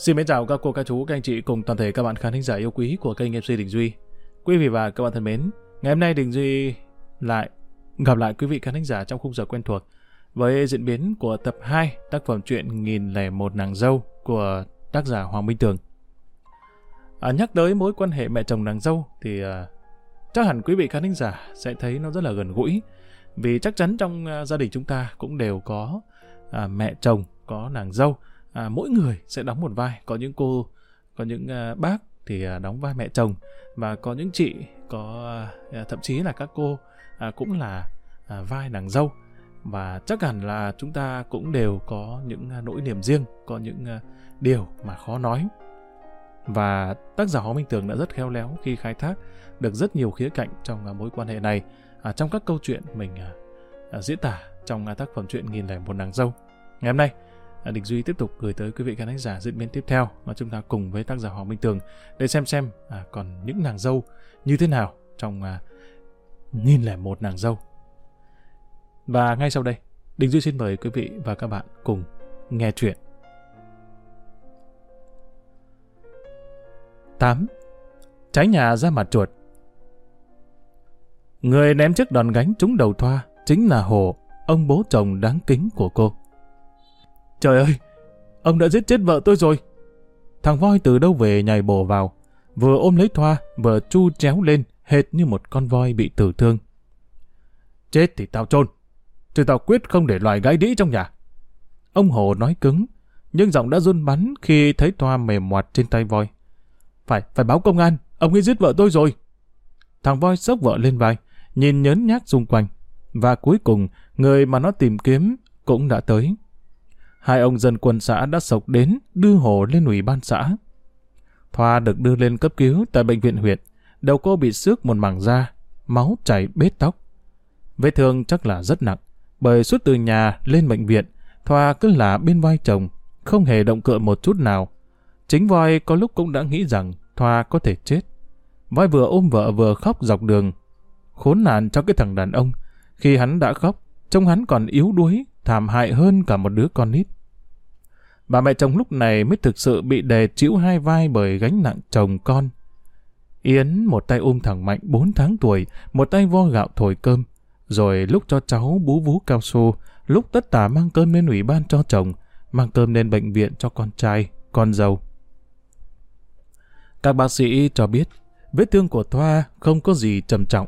Xin mến chào các cô, các chú, các anh chị cùng toàn thể các bạn khán thính giả yêu quý của kênh MC Đình Duy. Quý vị và các bạn thân mến, ngày hôm nay Đình Duy lại gặp lại quý vị khán thính giả trong khung giờ quen thuộc với diễn biến của tập 2 tác phẩm truyện Nghìn lẻ một nàng dâu của tác giả Hoàng Minh Tường. À, nhắc tới mối quan hệ mẹ chồng nàng dâu thì à, chắc hẳn quý vị khán thính giả sẽ thấy nó rất là gần gũi vì chắc chắn trong à, gia đình chúng ta cũng đều có à, mẹ chồng, có nàng dâu à, mỗi người sẽ đóng một vai. Có những cô có những à, bác thì à, đóng vai mẹ chồng và có những chị có à, à, thậm chí là các cô à, cũng là à, vai nàng dâu. Và chắc hẳn là chúng ta cũng đều có những à, nỗi niềm riêng có những à, điều mà khó nói. Và tác giả Hoàng Minh Tường đã rất khéo léo khi khai thác được rất nhiều khía cạnh trong à, mối quan hệ này à, trong các câu chuyện mình à, à, diễn tả trong à, tác phẩm truyện nghìn lẻ một nàng dâu. Ngày hôm nay Đình Duy tiếp tục gửi tới quý vị khán giả diễn biến tiếp theo mà chúng ta cùng với tác giả Hoàng Minh Tường để xem xem à, còn những nàng dâu như thế nào trong à, nghìn lẻ một nàng dâu. Và ngay sau đây, Đình Duy xin mời quý vị và các bạn cùng nghe chuyện. 8. Trái nhà ra mặt chuột Người ném chiếc đòn gánh trúng đầu Thoa chính là Hồ, ông bố chồng đáng kính của cô. Trời ơi, ông đã giết chết vợ tôi rồi. Thằng voi từ đâu về nhảy bổ vào, vừa ôm lấy Thoa, vừa chu chéo lên, hệt như một con voi bị tử thương. Chết thì tao chôn, chứ tao quyết không để loài gái đĩ trong nhà. Ông Hồ nói cứng, nhưng giọng đã run bắn khi thấy Thoa mềm moạt trên tay voi. Phải, phải báo công an, ông ấy giết vợ tôi rồi. Thằng voi sốc vợ lên vai, nhìn nhớn nhác xung quanh. Và cuối cùng, người mà nó tìm kiếm cũng đã tới. Hai ông dân quân xã đã sộc đến đưa Hồ lên ủy ban xã. Thoa được đưa lên cấp cứu tại bệnh viện huyện. Đầu cô bị xước một mảng da, máu chảy bết tóc. Vết thương chắc là rất nặng, bởi suốt từ nhà lên bệnh viện, Thoa cứ là bên vai chồng, không hề động cựa một chút nào. Chính voi có lúc cũng đã nghĩ rằng Thoa có thể chết. Voi vừa ôm vợ vừa khóc dọc đường. Khốn nạn cho cái thằng đàn ông. Khi hắn đã khóc, trông hắn còn yếu đuối, thảm hại hơn cả một đứa con nít. Bà mẹ chồng lúc này mới thực sự bị đè chịu hai vai bởi gánh nặng chồng con. Yến một tay ôm thằng Mạnh 4 tháng tuổi, một tay vo gạo thổi cơm, rồi lúc cho cháu bú vú cao su, lúc tất tả mang cơm lên ủy ban cho chồng, mang cơm lên bệnh viện cho con trai, con dâu. Các bác sĩ cho biết, vết thương của Thoa không có gì trầm trọng.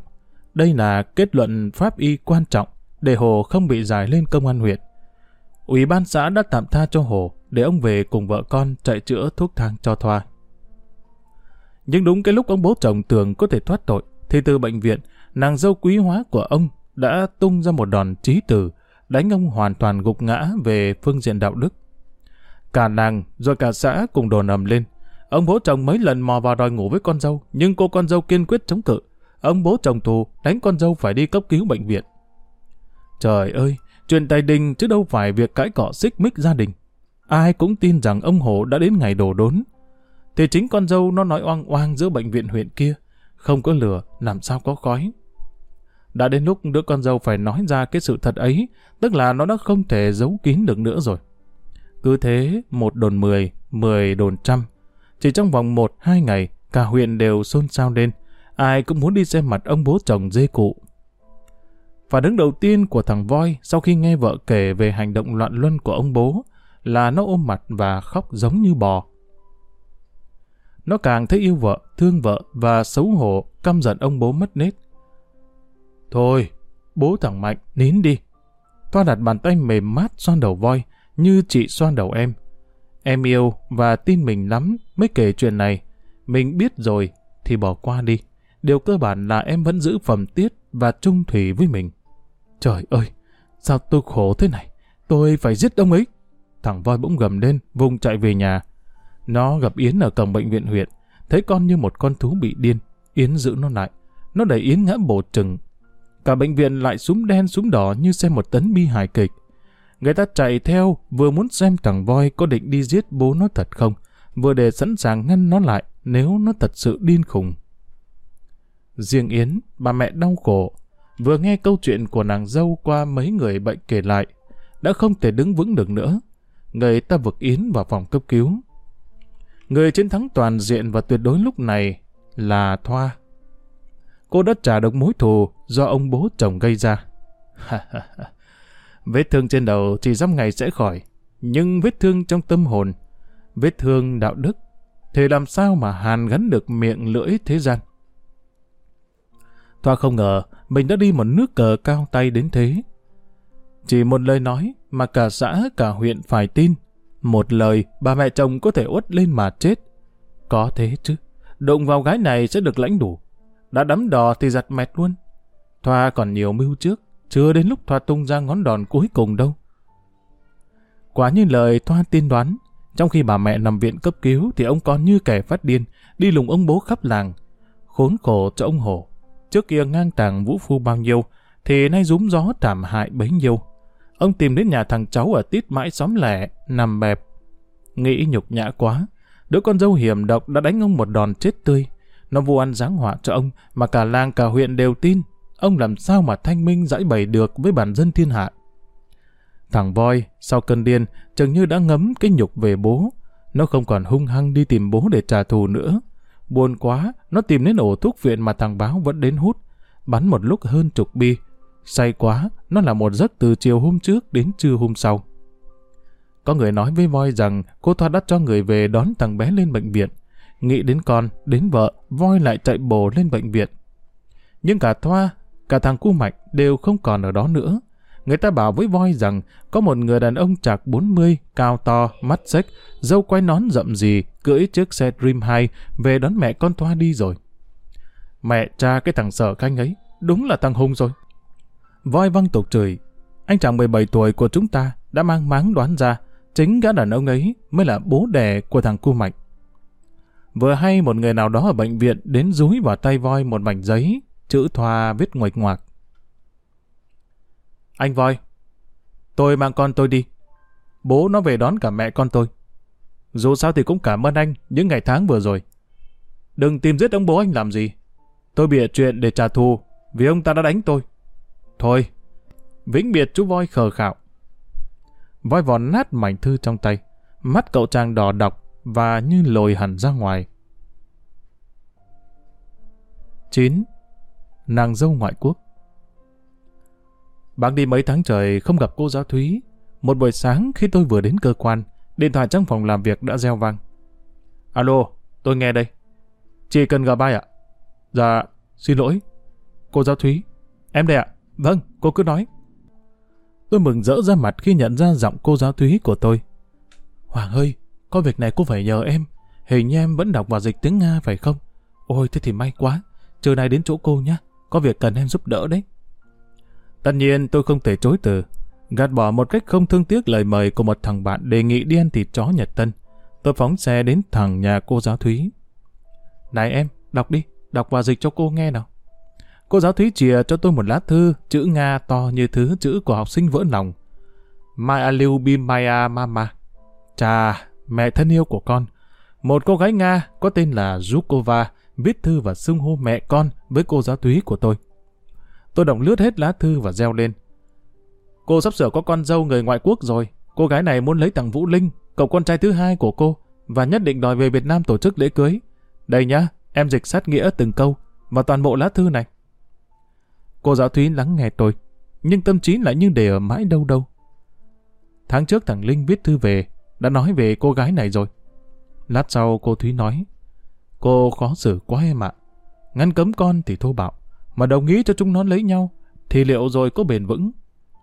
Đây là kết luận pháp y quan trọng để Hồ không bị giải lên công an huyện. Ủy ban xã đã tạm tha cho Hồ để ông về cùng vợ con chạy chữa thuốc thang cho Thoa. Nhưng đúng cái lúc ông bố chồng tưởng có thể thoát tội, thì từ bệnh viện, nàng dâu quý hóa của ông đã tung ra một đòn trí tử, đánh ông hoàn toàn gục ngã về phương diện đạo đức. Cả nàng rồi cả xã cùng đồn ầm lên. Ông bố chồng mấy lần mò vào đòi ngủ với con dâu, nhưng cô con dâu kiên quyết chống cự. Ông bố chồng thù, đánh con dâu phải đi cấp cứu bệnh viện. Trời ơi, chuyện tài đình chứ đâu phải việc cãi cọ xích mích gia đình. Ai cũng tin rằng ông hồ đã đến ngày đổ đốn. Thì chính con dâu nó nói oang oang giữa bệnh viện huyện kia. Không có lửa, làm sao có khói. Đã đến lúc đứa con dâu phải nói ra cái sự thật ấy, tức là nó đã không thể giấu kín được nữa rồi. Cứ thế, một đồn mười, mười đồn trăm. Chỉ trong vòng một, hai ngày, cả huyện đều xôn xao lên. Ai cũng muốn đi xem mặt ông bố chồng dê cụ. Phản ứng đầu tiên của thằng voi sau khi nghe vợ kể về hành động loạn luân của ông bố là nó ôm mặt và khóc giống như bò. Nó càng thấy yêu vợ, thương vợ và xấu hổ, căm giận ông bố mất nết. Thôi, bố thằng Mạnh, nín đi. Toa đặt bàn tay mềm mát xoan đầu voi, như chị xoan đầu em. Em yêu và tin mình lắm mới kể chuyện này. Mình biết rồi thì bỏ qua đi. Điều cơ bản là em vẫn giữ phẩm tiết và trung thủy với mình. Trời ơi, sao tôi khổ thế này? Tôi phải giết ông ấy. Thằng voi bỗng gầm lên, vùng chạy về nhà. Nó gặp Yến ở cổng bệnh viện huyện, thấy con như một con thú bị điên. Yến giữ nó lại. Nó đẩy Yến ngã bổ trừng. Cả bệnh viện lại súng đen súng đỏ như xem một tấn bi hài kịch. Người ta chạy theo, vừa muốn xem thằng voi có định đi giết bố nó thật không, vừa để sẵn sàng ngăn nó lại nếu nó thật sự điên khùng. Riêng Yến, bà mẹ đau khổ, vừa nghe câu chuyện của nàng dâu qua mấy người bệnh kể lại, đã không thể đứng vững được nữa. Người ta vực Yến vào phòng cấp cứu. Người chiến thắng toàn diện và tuyệt đối lúc này là Thoa. Cô đã trả được mối thù do ông bố chồng gây ra. vết thương trên đầu chỉ dăm ngày sẽ khỏi, nhưng vết thương trong tâm hồn, vết thương đạo đức, thì làm sao mà hàn gắn được miệng lưỡi thế gian. Thoa không ngờ mình đã đi một nước cờ cao tay đến thế. Chỉ một lời nói mà cả xã, cả huyện phải tin. Một lời bà mẹ chồng có thể uất lên mà chết. Có thế chứ. Đụng vào gái này sẽ được lãnh đủ. Đã đắm đò thì giặt mẹt luôn. Thoa còn nhiều mưu trước. Chưa đến lúc Thoa tung ra ngón đòn cuối cùng đâu. Quả như lời Thoa tiên đoán. Trong khi bà mẹ nằm viện cấp cứu thì ông con như kẻ phát điên. Đi lùng ông bố khắp làng. Khốn khổ cho ông hổ. Trước kia ngang tàng vũ phu bao nhiêu thì nay rúm gió thảm hại bấy nhiêu. Ông tìm đến nhà thằng cháu ở tít mãi xóm lẻ, nằm bẹp. Nghĩ nhục nhã quá, đứa con dâu hiểm độc đã đánh ông một đòn chết tươi. Nó vô ăn giáng họa cho ông, mà cả làng cả huyện đều tin. Ông làm sao mà thanh minh giải bày được với bản dân thiên hạ. Thằng voi, sau cơn điên, chừng như đã ngấm cái nhục về bố. Nó không còn hung hăng đi tìm bố để trả thù nữa. Buồn quá, nó tìm đến ổ thuốc viện mà thằng báo vẫn đến hút. Bắn một lúc hơn chục bi, Say quá, nó là một giấc từ chiều hôm trước đến trưa hôm sau. Có người nói với voi rằng cô Thoa đã cho người về đón thằng bé lên bệnh viện. Nghĩ đến con, đến vợ, voi lại chạy bồ lên bệnh viện. Nhưng cả Thoa, cả thằng cu mạch đều không còn ở đó nữa. Người ta bảo với voi rằng có một người đàn ông chạc 40, cao to, mắt xếch, dâu quay nón rậm gì, cưỡi chiếc xe Dream 2 về đón mẹ con Thoa đi rồi. Mẹ cha cái thằng sợ canh ấy, đúng là thằng Hùng rồi. Voi văng tục chửi. Anh chàng 17 tuổi của chúng ta đã mang máng đoán ra chính gã đàn ông ấy mới là bố đẻ của thằng cu mạnh. Vừa hay một người nào đó ở bệnh viện đến rúi vào tay voi một mảnh giấy, chữ thoa viết ngoạch ngoạc. Anh voi, tôi mang con tôi đi. Bố nó về đón cả mẹ con tôi. Dù sao thì cũng cảm ơn anh những ngày tháng vừa rồi. Đừng tìm giết ông bố anh làm gì. Tôi bịa chuyện để trả thù vì ông ta đã đánh tôi. Thôi, vĩnh biệt chú voi khờ khạo. Voi vò nát mảnh thư trong tay, mắt cậu chàng đỏ đọc và như lồi hẳn ra ngoài. 9. Nàng dâu ngoại quốc Bác đi mấy tháng trời không gặp cô giáo Thúy. Một buổi sáng khi tôi vừa đến cơ quan, điện thoại trong phòng làm việc đã reo vang. Alo, tôi nghe đây. Chị cần gặp ai ạ? Dạ, xin lỗi. Cô giáo Thúy. Em đây ạ. Vâng, cô cứ nói. Tôi mừng rỡ ra mặt khi nhận ra giọng cô giáo Thúy của tôi. Hoàng ơi, có việc này cô phải nhờ em. Hình như em vẫn đọc và dịch tiếng Nga phải không? Ôi, thế thì may quá. Trưa nay đến chỗ cô nhé. Có việc cần em giúp đỡ đấy. Tất nhiên tôi không thể chối từ. Gạt bỏ một cách không thương tiếc lời mời của một thằng bạn đề nghị đi ăn thịt chó Nhật Tân. Tôi phóng xe đến thẳng nhà cô giáo Thúy. Này em, đọc đi, đọc và dịch cho cô nghe nào. Cô giáo Thúy chìa cho tôi một lá thư, chữ Nga to như thứ chữ của học sinh vỡ lòng. Maya Liu Bimaya Mama. Chà, mẹ thân yêu của con. Một cô gái Nga có tên là Zhukova viết thư và xưng hô mẹ con với cô giáo Thúy của tôi. Tôi động lướt hết lá thư và reo lên. Cô sắp sửa có con dâu người ngoại quốc rồi. Cô gái này muốn lấy thằng Vũ Linh, cậu con trai thứ hai của cô, và nhất định đòi về Việt Nam tổ chức lễ cưới. Đây nhá, em dịch sát nghĩa từng câu và toàn bộ lá thư này. Cô giáo Thúy lắng nghe tôi, nhưng tâm trí lại như để ở mãi đâu đâu. Tháng trước thằng Linh viết thư về, đã nói về cô gái này rồi. Lát sau cô Thúy nói, cô khó xử quá em ạ. Ngăn cấm con thì thô bạo, mà đồng ý cho chúng nó lấy nhau, thì liệu rồi có bền vững?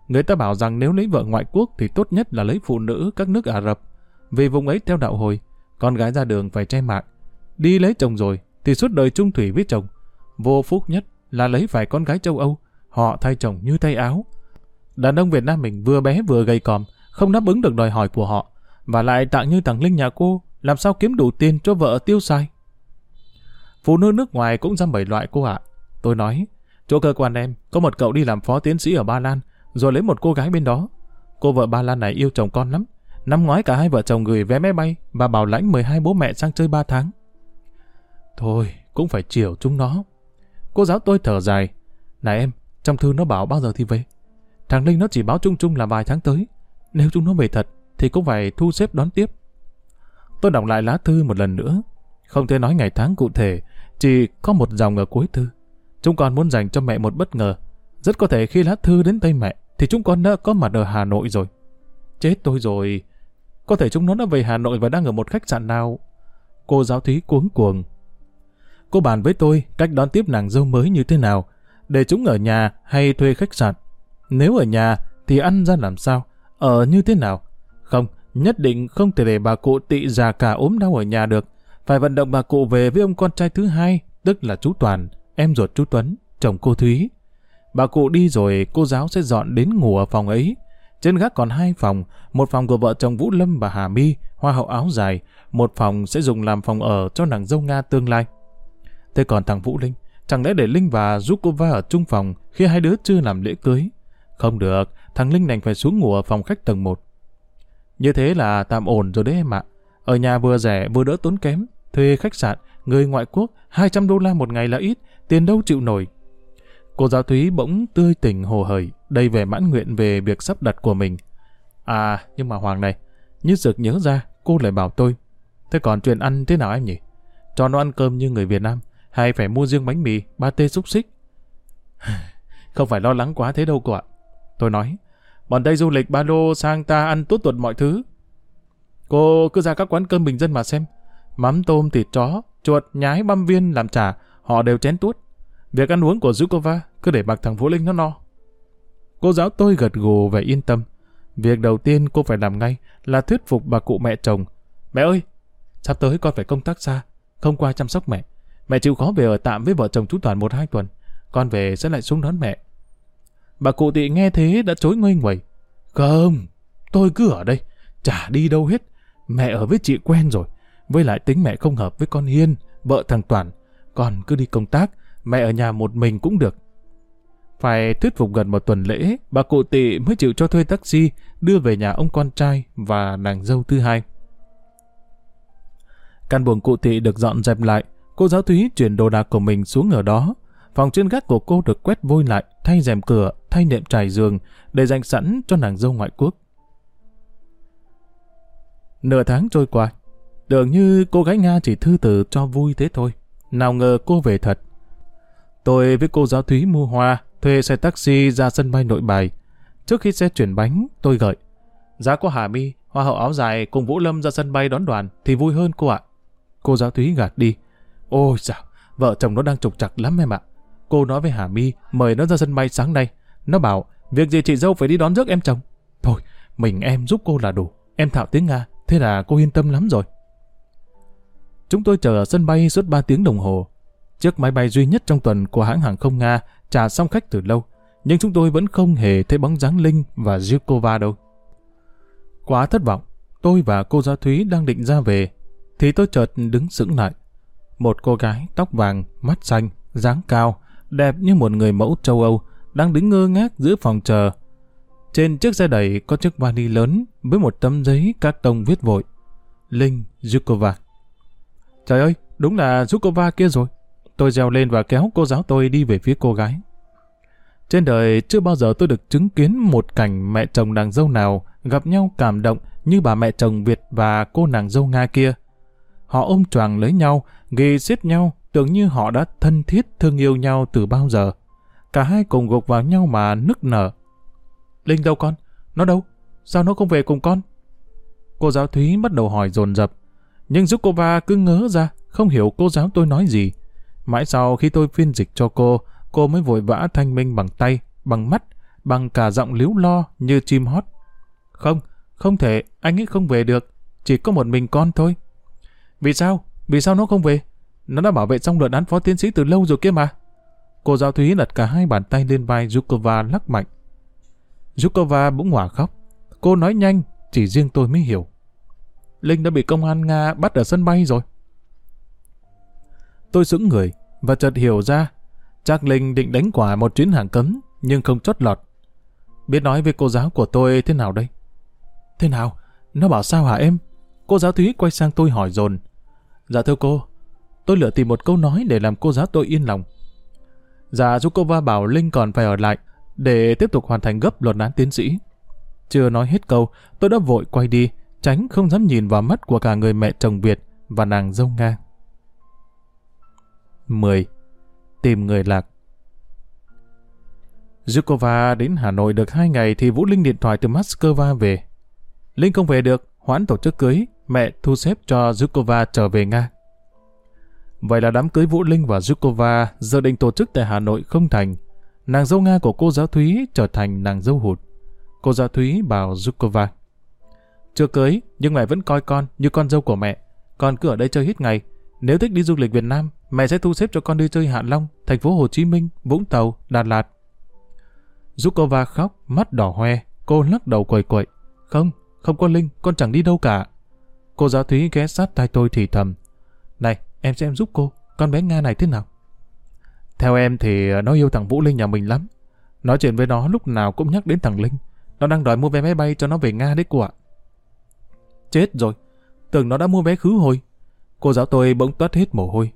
Người ta bảo rằng nếu lấy vợ ngoại quốc thì tốt nhất là lấy phụ nữ các nước Ả Rập, vì vùng ấy theo đạo hồi, con gái ra đường phải che mạng. Đi lấy chồng rồi thì suốt đời chung thủy với chồng. Vô phúc nhất là lấy vài con gái châu Âu, họ thay chồng như thay áo. Đàn ông Việt Nam mình vừa bé vừa gầy còm, không đáp ứng được đòi hỏi của họ, và lại tặng như thằng Linh nhà cô, làm sao kiếm đủ tiền cho vợ tiêu xài. Phụ nữ nước ngoài cũng ra bảy loại cô ạ. Tôi nói, chỗ cơ quan em, có một cậu đi làm phó tiến sĩ ở Ba Lan, rồi lấy một cô gái bên đó. Cô vợ Ba Lan này yêu chồng con lắm. Năm ngoái cả hai vợ chồng gửi vé máy bay và bảo lãnh 12 bố mẹ sang chơi 3 tháng. Thôi, cũng phải chiều chúng nó. Cô giáo tôi thở dài. Này em, trong thư nó bảo bao giờ thì về. Thằng Linh nó chỉ báo chung chung là vài tháng tới. Nếu chúng nó về thật, thì cũng phải thu xếp đón tiếp. Tôi đọc lại lá thư một lần nữa. Không thể nói ngày tháng cụ thể, chỉ có một dòng ở cuối thư. Chúng con muốn dành cho mẹ một bất ngờ. Rất có thể khi lá thư đến tay mẹ, thì chúng con đã có mặt ở Hà Nội rồi. Chết tôi rồi. Có thể chúng nó đã về Hà Nội và đang ở một khách sạn nào. Cô giáo thúy cuống cuồng. Cô bàn với tôi cách đón tiếp nàng dâu mới như thế nào, để chúng ở nhà hay thuê khách sạn. Nếu ở nhà thì ăn ra làm sao, ở như thế nào. Không, nhất định không thể để bà cụ tị già cả ốm đau ở nhà được. Phải vận động bà cụ về với ông con trai thứ hai, tức là chú Toàn, em ruột chú Tuấn, chồng cô Thúy. Bà cụ đi rồi cô giáo sẽ dọn đến ngủ ở phòng ấy. Trên gác còn hai phòng, một phòng của vợ chồng Vũ Lâm và Hà My, hoa hậu áo dài, một phòng sẽ dùng làm phòng ở cho nàng dâu Nga tương lai. Thế còn thằng Vũ Linh, chẳng lẽ để Linh và Zukova ở chung phòng khi hai đứa chưa làm lễ cưới? Không được, thằng Linh đành phải xuống ngủ ở phòng khách tầng 1. Như thế là tạm ổn rồi đấy em ạ. Ở nhà vừa rẻ vừa đỡ tốn kém, thuê khách sạn, người ngoại quốc, 200 đô la một ngày là ít, tiền đâu chịu nổi. Cô giáo Thúy bỗng tươi tỉnh hồ hởi, đầy vẻ mãn nguyện về việc sắp đặt của mình. À, nhưng mà Hoàng này, như sực nhớ ra, cô lại bảo tôi. Thế còn chuyện ăn thế nào em nhỉ? Cho nó ăn cơm như người Việt Nam, hay phải mua riêng bánh mì, ba tê xúc xích? Không phải lo lắng quá thế đâu cô ạ. Tôi nói, bọn Tây du lịch ba lô sang ta ăn tốt tuột mọi thứ. Cô cứ ra các quán cơm bình dân mà xem. Mắm tôm, thịt chó, chuột, nhái, băm viên làm trà, họ đều chén tuốt. Việc ăn uống của Zukova cứ để bạc thằng Vũ Linh nó no. Cô giáo tôi gật gù và yên tâm. Việc đầu tiên cô phải làm ngay là thuyết phục bà cụ mẹ chồng. Mẹ ơi, sắp tới con phải công tác xa, không qua chăm sóc mẹ. Mẹ chịu khó về ở tạm với vợ chồng chú Toàn một hai tuần. Con về sẽ lại xuống đón mẹ. Bà cụ tị nghe thế đã chối ngoay ngoẩy. Không, tôi cứ ở đây, chả đi đâu hết. Mẹ ở với chị quen rồi. Với lại tính mẹ không hợp với con Hiên, vợ thằng Toàn. Con cứ đi công tác, mẹ ở nhà một mình cũng được. Phải thuyết phục gần một tuần lễ, bà cụ tị mới chịu cho thuê taxi đưa về nhà ông con trai và nàng dâu thứ hai. Căn buồng cụ tị được dọn dẹp lại, cô giáo Thúy chuyển đồ đạc của mình xuống ở đó. Phòng trên gác của cô được quét vôi lại, thay rèm cửa, thay nệm trải giường, để dành sẵn cho nàng dâu ngoại quốc. Nửa tháng trôi qua, tưởng như cô gái Nga chỉ thư từ cho vui thế thôi. Nào ngờ cô về thật. Tôi với cô giáo Thúy mua hoa, thuê xe taxi ra sân bay nội bài. Trước khi xe chuyển bánh, tôi gợi. Giá có Hà My, hoa hậu áo dài cùng Vũ Lâm ra sân bay đón đoàn thì vui hơn cô ạ. Cô giáo Thúy gạt đi. Ôi dạo, vợ chồng nó đang trục trặc lắm em ạ. Cô nói với Hà My mời nó ra sân bay sáng nay. Nó bảo, việc gì chị dâu phải đi đón rước em chồng. Thôi, mình em giúp cô là đủ. Em thạo tiếng Nga, thế là cô yên tâm lắm rồi. Chúng tôi chờ ở sân bay suốt 3 tiếng đồng hồ. Chiếc máy bay duy nhất trong tuần của hãng hàng không Nga trả xong khách từ lâu, nhưng chúng tôi vẫn không hề thấy bóng dáng Linh và Zhukova đâu. Quá thất vọng, tôi và cô giáo Thúy đang định ra về, thì tôi chợt đứng sững lại. Một cô gái tóc vàng, mắt xanh, dáng cao, đẹp như một người mẫu châu Âu, đang đứng ngơ ngác giữa phòng chờ. Trên chiếc xe đẩy có chiếc vali lớn với một tấm giấy các tông viết vội. Linh Zhukova. Trời ơi, đúng là Zhukova kia rồi. Tôi reo lên và kéo cô giáo tôi đi về phía cô gái. Trên đời chưa bao giờ tôi được chứng kiến một cảnh mẹ chồng nàng dâu nào gặp nhau cảm động như bà mẹ chồng Việt và cô nàng dâu Nga kia. Họ ôm choàng lấy nhau, ghi xiết nhau, tưởng như họ đã thân thiết thương yêu nhau từ bao giờ. Cả hai cùng gục vào nhau mà nức nở. Linh đâu con? Nó đâu? Sao nó không về cùng con? Cô giáo Thúy bắt đầu hỏi dồn dập. Nhưng Zukova cứ ngớ ra, không hiểu cô giáo tôi nói gì. Mãi sau khi tôi phiên dịch cho cô, cô mới vội vã thanh minh bằng tay, bằng mắt, bằng cả giọng líu lo như chim hót. Không, không thể, anh ấy không về được, chỉ có một mình con thôi. Vì sao? Vì sao nó không về? Nó đã bảo vệ xong luận án phó tiến sĩ từ lâu rồi kia mà. Cô giáo Thúy đặt cả hai bàn tay lên vai Zhukova lắc mạnh. Zhukova bỗng hỏa khóc. Cô nói nhanh, chỉ riêng tôi mới hiểu. Linh đã bị công an Nga bắt ở sân bay rồi. Tôi sững người và chợt hiểu ra chắc Linh định đánh quả một chuyến hàng cấm nhưng không chót lọt. Biết nói với cô giáo của tôi thế nào đây? Thế nào? Nó bảo sao hả em? Cô giáo Thúy quay sang tôi hỏi dồn. Dạ thưa cô, tôi lựa tìm một câu nói để làm cô giáo tôi yên lòng. Dạ Zukova bảo Linh còn phải ở lại để tiếp tục hoàn thành gấp luận án tiến sĩ. Chưa nói hết câu, tôi đã vội quay đi, tránh không dám nhìn vào mắt của cả người mẹ chồng Việt và nàng dâu Nga. 10. Tìm người lạc Zhukova đến Hà Nội được hai ngày thì Vũ Linh điện thoại từ Moscow về. Linh không về được, hoãn tổ chức cưới, mẹ thu xếp cho Zhukova trở về Nga. Vậy là đám cưới Vũ Linh và Zhukova giờ định tổ chức tại Hà Nội không thành. Nàng dâu Nga của cô giáo Thúy trở thành nàng dâu hụt. Cô giáo Thúy bảo Zhukova. Chưa cưới, nhưng mẹ vẫn coi con như con dâu của mẹ. Con cứ ở đây chơi hết ngày. Nếu thích đi du lịch Việt Nam, mẹ sẽ thu xếp cho con đi chơi Hạ Long, thành phố Hồ Chí Minh, Vũng Tàu, Đà Lạt. Zukova khóc, mắt đỏ hoe, cô lắc đầu quậy quậy. Không, không có Linh, con chẳng đi đâu cả. Cô giáo Thúy ghé sát tay tôi thì thầm. Này, em sẽ em giúp cô, con bé Nga này thế nào? Theo em thì ờ, nó yêu thằng Vũ Linh nhà mình lắm. Nói chuyện với nó lúc nào cũng nhắc đến thằng Linh. Nó đang đòi mua vé máy bay cho nó về Nga đấy cô ạ. Chết rồi, tưởng nó đã mua vé khứ hồi. Cô giáo tôi bỗng toát hết mồ hôi.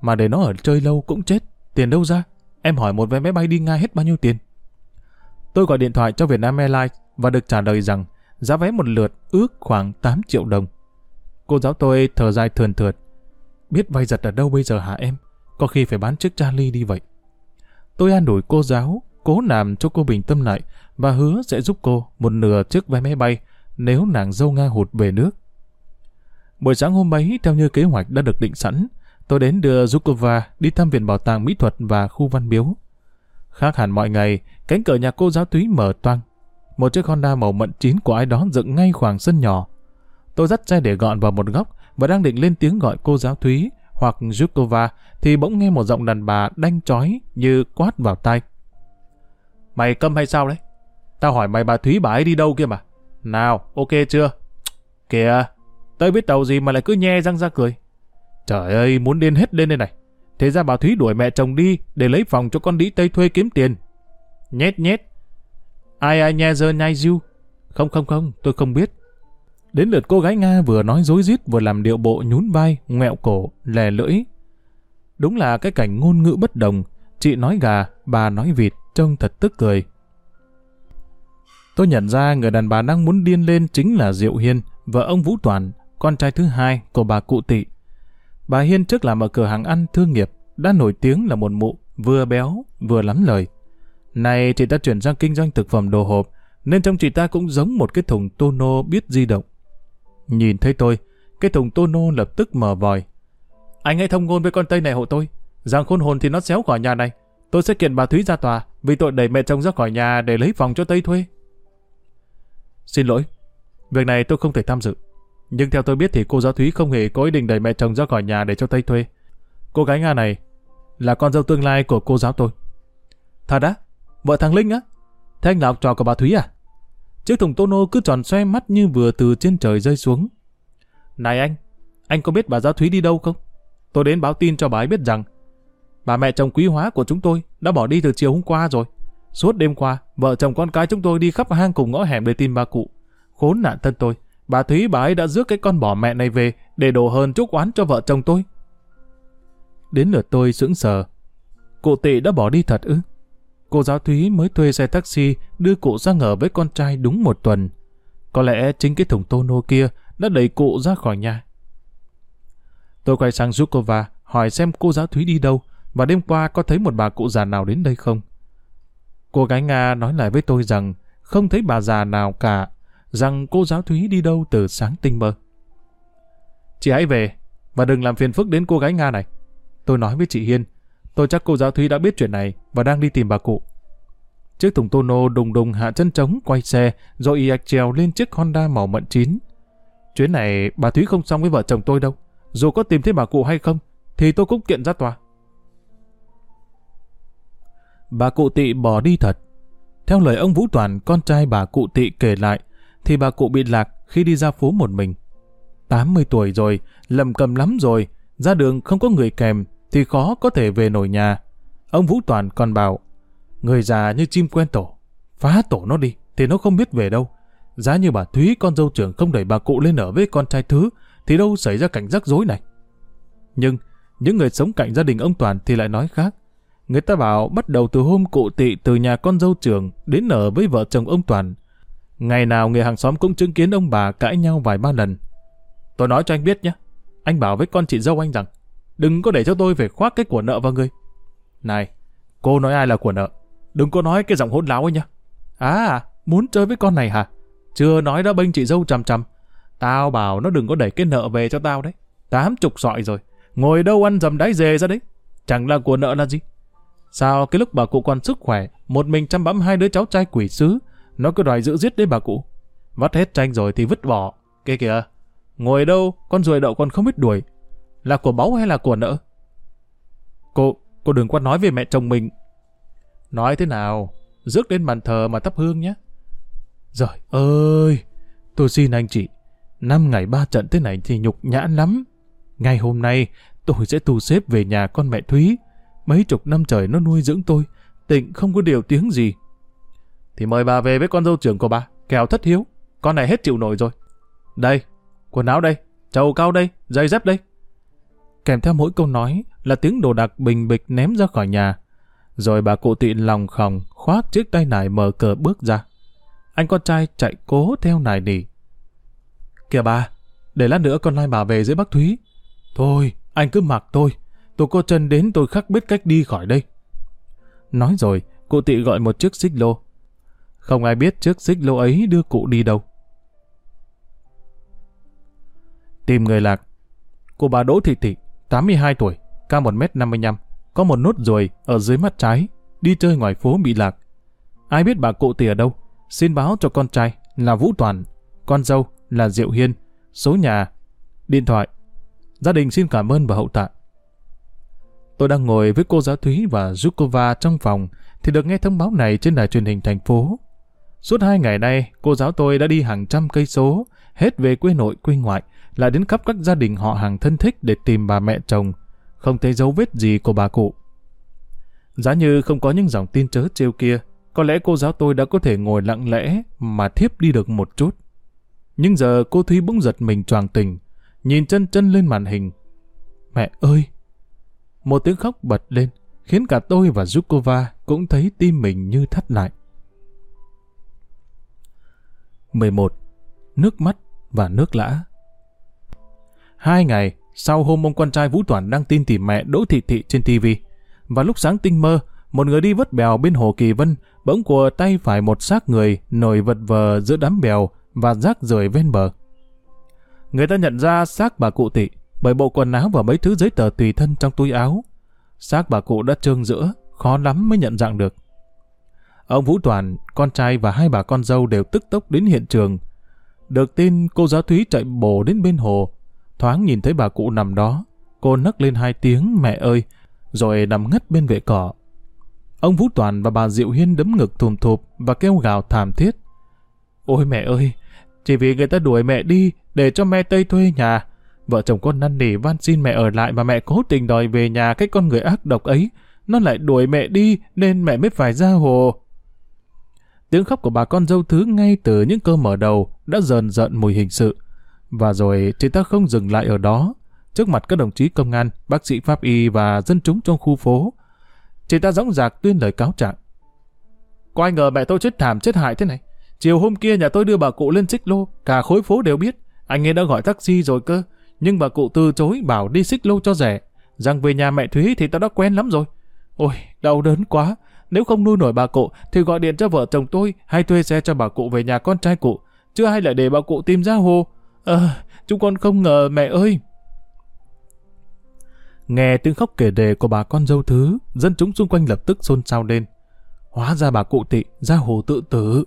Mà để nó ở chơi lâu cũng chết, tiền đâu ra? Em hỏi một vé máy bay đi Nga hết bao nhiêu tiền? Tôi gọi điện thoại cho Vietnam Airlines và được trả lời rằng giá vé một lượt ước khoảng 8 triệu đồng. Cô giáo tôi thở dài thườn thượt. Biết vay giật ở đâu bây giờ hả em? Có khi phải bán chiếc Charlie đi vậy. Tôi an ủi cô giáo, cố làm cho cô bình tâm lại và hứa sẽ giúp cô một nửa chiếc vé máy bay nếu nàng dâu Nga hụt về nước. Buổi sáng hôm ấy, theo như kế hoạch đã được định sẵn, tôi đến đưa Zukova đi thăm viện bảo tàng mỹ thuật và khu văn miếu. Khác hẳn mọi ngày, cánh cửa nhà cô giáo túy mở toang. Một chiếc Honda màu mận chín của ai đó dựng ngay khoảng sân nhỏ. Tôi dắt xe để gọn vào một góc và đang định lên tiếng gọi cô giáo Thúy hoặc Zhukova thì bỗng nghe một giọng đàn bà đanh chói như quát vào tai. Mày câm hay sao đấy? Tao hỏi mày bà Thúy bà ấy đi đâu kia mà. Nào, ok chưa? Kìa, tớ biết tàu gì mà lại cứ nhe răng ra cười. Trời ơi, muốn điên hết lên đây này. Thế ra bà Thúy đuổi mẹ chồng đi để lấy phòng cho con đĩ Tây thuê kiếm tiền. Nhét nhét. Ai ai nhe dơ nhai diu? Không không không, tôi không biết. Đến lượt cô gái Nga vừa nói dối rít vừa làm điệu bộ nhún vai, ngẹo cổ, lè lưỡi. Đúng là cái cảnh ngôn ngữ bất đồng. Chị nói gà, bà nói vịt, trông thật tức cười. Tôi nhận ra người đàn bà đang muốn điên lên chính là Diệu Hiên, vợ ông Vũ Toàn, con trai thứ hai của bà cụ tị. Bà Hiên trước làm ở cửa hàng ăn thương nghiệp, đã nổi tiếng là một mụ, vừa béo, vừa lắm lời. Này chị ta chuyển sang kinh doanh thực phẩm đồ hộp, nên trong chị ta cũng giống một cái thùng tono biết di động. Nhìn thấy tôi, cái thùng tono lập tức mở vòi. Anh hãy thông ngôn với con Tây này hộ tôi, rằng khôn hồn thì nó xéo khỏi nhà này. Tôi sẽ kiện bà Thúy ra tòa vì tội đẩy mẹ chồng ra khỏi nhà để lấy phòng cho Tây thuê. Xin lỗi, việc này tôi không thể tham dự. Nhưng theo tôi biết thì cô giáo Thúy không hề có ý định đẩy mẹ chồng ra khỏi nhà để cho Tây thuê. Cô gái Nga này là con dâu tương lai của cô giáo tôi. Thật á? Vợ thằng Linh á? Thế anh là học trò của bà Thúy à? Chiếc thùng Tono cứ tròn xoe mắt như vừa từ trên trời rơi xuống. Này anh, anh có biết bà giáo Thúy đi đâu không? Tôi đến báo tin cho bà ấy biết rằng bà mẹ chồng quý hóa của chúng tôi đã bỏ đi từ chiều hôm qua rồi. Suốt đêm qua, vợ chồng con cái chúng tôi đi khắp hang cùng ngõ hẻm để tìm bà cụ. Khốn nạn thân tôi, bà Thúy bà ấy đã rước cái con bỏ mẹ này về để đổ hơn chút oán cho vợ chồng tôi. Đến lượt tôi sững sờ. Cụ tị đã bỏ đi thật ư? Cô giáo Thúy mới thuê xe taxi đưa cụ ra ngờ với con trai đúng một tuần. Có lẽ chính cái thùng tono kia đã đẩy cụ ra khỏi nhà. Tôi quay sang Zhukova hỏi xem cô giáo Thúy đi đâu và đêm qua có thấy một bà cụ già nào đến đây không. Cô gái Nga nói lại với tôi rằng không thấy bà già nào cả, rằng cô giáo Thúy đi đâu từ sáng tinh mơ. Chị hãy về, và đừng làm phiền phức đến cô gái Nga này. Tôi nói với chị Hiên, tôi chắc cô giáo Thúy đã biết chuyện này và đang đi tìm bà cụ. Chiếc thùng Tono đùng đùng hạ chân trống quay xe, rồi y ạch trèo lên chiếc Honda màu mận chín. Chuyến này bà Thúy không xong với vợ chồng tôi đâu. Dù có tìm thấy bà cụ hay không, thì tôi cũng kiện ra tòa. Bà cụ tị bỏ đi thật. Theo lời ông Vũ Toàn, con trai bà cụ tị kể lại, thì bà cụ bị lạc khi đi ra phố một mình. 80 tuổi rồi, lầm cầm lắm rồi, ra đường không có người kèm, thì khó có thể về nổi nhà. Ông Vũ Toàn còn bảo, người già như chim quen tổ, phá tổ nó đi, thì nó không biết về đâu. Giá như bà Thúy con dâu trưởng không đẩy bà cụ lên ở với con trai thứ, thì đâu xảy ra cảnh rắc rối này. Nhưng, những người sống cạnh gia đình ông Toàn thì lại nói khác. Người ta bảo bắt đầu từ hôm cụ tị từ nhà con dâu trưởng đến ở với vợ chồng ông Toàn. Ngày nào người hàng xóm cũng chứng kiến ông bà cãi nhau vài ba lần. Tôi nói cho anh biết nhé. Anh bảo với con chị dâu anh rằng đừng có để cho tôi phải khoác cái của nợ vào người. Này, cô nói ai là của nợ? Đừng có nói cái giọng hỗn láo ấy nhá. À, muốn chơi với con này hả? Chưa nói đã bênh chị dâu chằm chằm. Tao bảo nó đừng có đẩy cái nợ về cho tao đấy. Tám chục sọi rồi. Ngồi đâu ăn dầm đáy dề ra đấy. Chẳng là của nợ là gì. Sao cái lúc bà cụ còn sức khỏe, một mình chăm bẵm hai đứa cháu trai quỷ sứ, nó cứ đòi giữ giết đấy bà cụ. Vắt hết tranh rồi thì vứt bỏ. Kìa kìa, ngồi đâu, con ruồi đậu còn không biết đuổi. Là của báu hay là của nợ? Cô, cô đừng qua nói về mẹ chồng mình. Nói thế nào, rước đến bàn thờ mà thắp hương nhé. Rồi ơi, tôi xin anh chị, năm ngày ba trận thế này thì nhục nhã lắm. Ngày hôm nay, tôi sẽ tu xếp về nhà con mẹ Thúy. Mấy chục năm trời nó nuôi dưỡng tôi, tịnh không có điều tiếng gì. Thì mời bà về với con dâu trưởng của bà, kèo thất hiếu. Con này hết chịu nổi rồi. Đây, quần áo đây, trầu cao đây, giày dép đây. Kèm theo mỗi câu nói là tiếng đồ đạc bình bịch ném ra khỏi nhà. Rồi bà cụ tị lòng khòng khoác chiếc tay nải mở cờ bước ra. Anh con trai chạy cố theo nài nỉ. Kìa bà, để lát nữa con lai bà về dưới Bắc Thúy. Thôi, anh cứ mặc tôi. Tôi có chân đến tôi khắc biết cách đi khỏi đây. Nói rồi, cụ tị gọi một chiếc xích lô. Không ai biết chiếc xích lô ấy đưa cụ đi đâu. Tìm người lạc. Cô bà Đỗ Thị Thị, 82 tuổi, cao 1m55, có một nốt ruồi ở dưới mắt trái, đi chơi ngoài phố bị lạc. Ai biết bà cụ tị ở đâu? Xin báo cho con trai là Vũ Toàn, con dâu là Diệu Hiên, số nhà, điện thoại. Gia đình xin cảm ơn và hậu tạ. Tôi đang ngồi với cô giáo Thúy và Zukova trong phòng thì được nghe thông báo này trên đài truyền hình thành phố. Suốt hai ngày nay, cô giáo tôi đã đi hàng trăm cây số, hết về quê nội quê ngoại, lại đến khắp các gia đình họ hàng thân thích để tìm bà mẹ chồng, không thấy dấu vết gì của bà cụ. Giá như không có những dòng tin chớ trêu kia, có lẽ cô giáo tôi đã có thể ngồi lặng lẽ mà thiếp đi được một chút. Nhưng giờ cô Thúy bỗng giật mình choàng tình, nhìn chân chân lên màn hình. Mẹ ơi! Một tiếng khóc bật lên, khiến cả tôi và Zukova cũng thấy tim mình như thắt lại. 11. Nước mắt và nước lã Hai ngày sau hôm ông con trai Vũ Toàn đăng tin tìm mẹ Đỗ Thị Thị trên TV, và lúc sáng tinh mơ, một người đi vớt bèo bên hồ Kỳ Vân bỗng của tay phải một xác người nổi vật vờ giữa đám bèo và rác rưởi ven bờ. Người ta nhận ra xác bà cụ Thị bởi bộ quần áo và mấy thứ giấy tờ tùy thân trong túi áo. Xác bà cụ đã trương giữa, khó lắm mới nhận dạng được. Ông Vũ Toàn, con trai và hai bà con dâu đều tức tốc đến hiện trường. Được tin cô giáo Thúy chạy bổ đến bên hồ, thoáng nhìn thấy bà cụ nằm đó. Cô nấc lên hai tiếng mẹ ơi, rồi nằm ngất bên vệ cỏ. Ông Vũ Toàn và bà Diệu Hiên đấm ngực thùm thụp và kêu gào thảm thiết. Ôi mẹ ơi, chỉ vì người ta đuổi mẹ đi để cho mẹ Tây thuê nhà. Vợ chồng con năn nỉ van xin mẹ ở lại mà mẹ cố tình đòi về nhà cái con người ác độc ấy. Nó lại đuổi mẹ đi nên mẹ mới phải ra hồ. Tiếng khóc của bà con dâu thứ ngay từ những câu mở đầu đã dần dần mùi hình sự. Và rồi chị ta không dừng lại ở đó. Trước mặt các đồng chí công an, bác sĩ pháp y và dân chúng trong khu phố, chị ta dõng dạc tuyên lời cáo trạng. Có ai ngờ mẹ tôi chết thảm chết hại thế này. Chiều hôm kia nhà tôi đưa bà cụ lên xích lô, cả khối phố đều biết. Anh ấy đã gọi taxi rồi cơ, nhưng bà cụ từ chối bảo đi xích lô cho rẻ. Rằng về nhà mẹ Thúy thì tao đã quen lắm rồi. Ôi, đau đớn quá. Nếu không nuôi nổi bà cụ thì gọi điện cho vợ chồng tôi hay thuê xe cho bà cụ về nhà con trai cụ. Chưa hay lại để bà cụ tìm ra hồ. Ờ, chúng con không ngờ mẹ ơi. Nghe tiếng khóc kể đề của bà con dâu thứ, dân chúng xung quanh lập tức xôn xao lên. Hóa ra bà cụ tị ra hồ tự tử.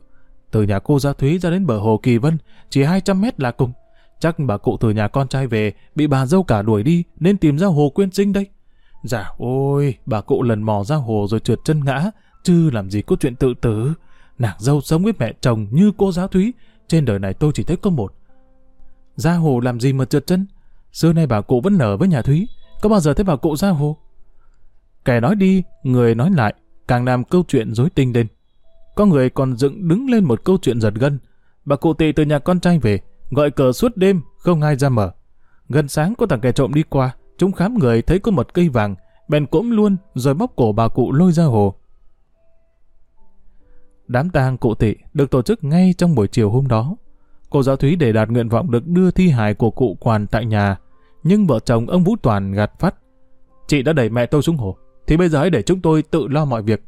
Từ nhà cô Gia Thúy ra đến bờ hồ Kỳ Vân, chỉ 200 mét là cùng. Chắc bà cụ từ nhà con trai về, bị bà dâu cả đuổi đi, nên tìm ra hồ quyên sinh đây. Dạ ôi, bà cụ lần mò ra hồ rồi trượt chân ngã, chứ làm gì có chuyện tự tử. Nàng dâu sống với mẹ chồng như cô giáo Thúy, trên đời này tôi chỉ thấy có một. Ra hồ làm gì mà trượt chân? Xưa nay bà cụ vẫn nở với nhà Thúy, có bao giờ thấy bà cụ ra hồ? Kẻ nói đi, người nói lại, càng làm câu chuyện rối tinh lên. Có người còn dựng đứng lên một câu chuyện giật gân. Bà cụ tị từ nhà con trai về, gọi cờ suốt đêm, không ai ra mở. Gần sáng có thằng kẻ trộm đi qua, chúng khám người thấy có một cây vàng, bèn cỗm luôn rồi bóc cổ bà cụ lôi ra hồ. Đám tang cụ tị được tổ chức ngay trong buổi chiều hôm đó. Cô giáo Thúy để đạt nguyện vọng được đưa thi hài của cụ quản tại nhà, nhưng vợ chồng ông Vũ Toàn gạt phát. Chị đã đẩy mẹ tôi xuống hồ, thì bây giờ hãy để chúng tôi tự lo mọi việc.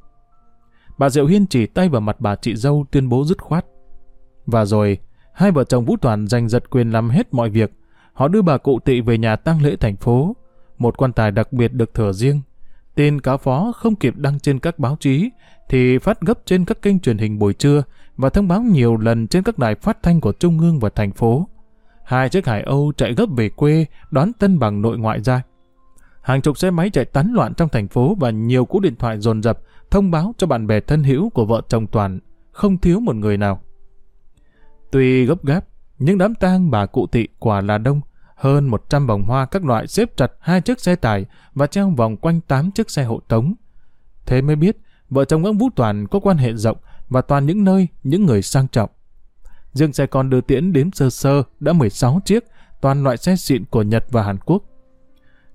Bà Diệu Hiên chỉ tay vào mặt bà chị dâu tuyên bố dứt khoát. Và rồi, hai vợ chồng Vũ Toàn giành giật quyền làm hết mọi việc. Họ đưa bà cụ tị về nhà tang lễ thành phố. Một quan tài đặc biệt được thờ riêng. Tin cáo phó không kịp đăng trên các báo chí, thì phát gấp trên các kênh truyền hình buổi trưa và thông báo nhiều lần trên các đài phát thanh của Trung ương và thành phố. Hai chiếc hải Âu chạy gấp về quê đón tân bằng nội ngoại ra. Hàng chục xe máy chạy tán loạn trong thành phố và nhiều cú điện thoại dồn dập thông báo cho bạn bè thân hữu của vợ chồng Toàn, không thiếu một người nào. Tuy gấp gáp, nhưng đám tang bà cụ tị quả là đông, hơn 100 vòng hoa các loại xếp chặt hai chiếc xe tải và treo vòng quanh 8 chiếc xe hộ tống. Thế mới biết, vợ chồng ông Vũ Toàn có quan hệ rộng và toàn những nơi, những người sang trọng. Riêng xe con đưa tiễn đến sơ sơ đã 16 chiếc, toàn loại xe xịn của Nhật và Hàn Quốc.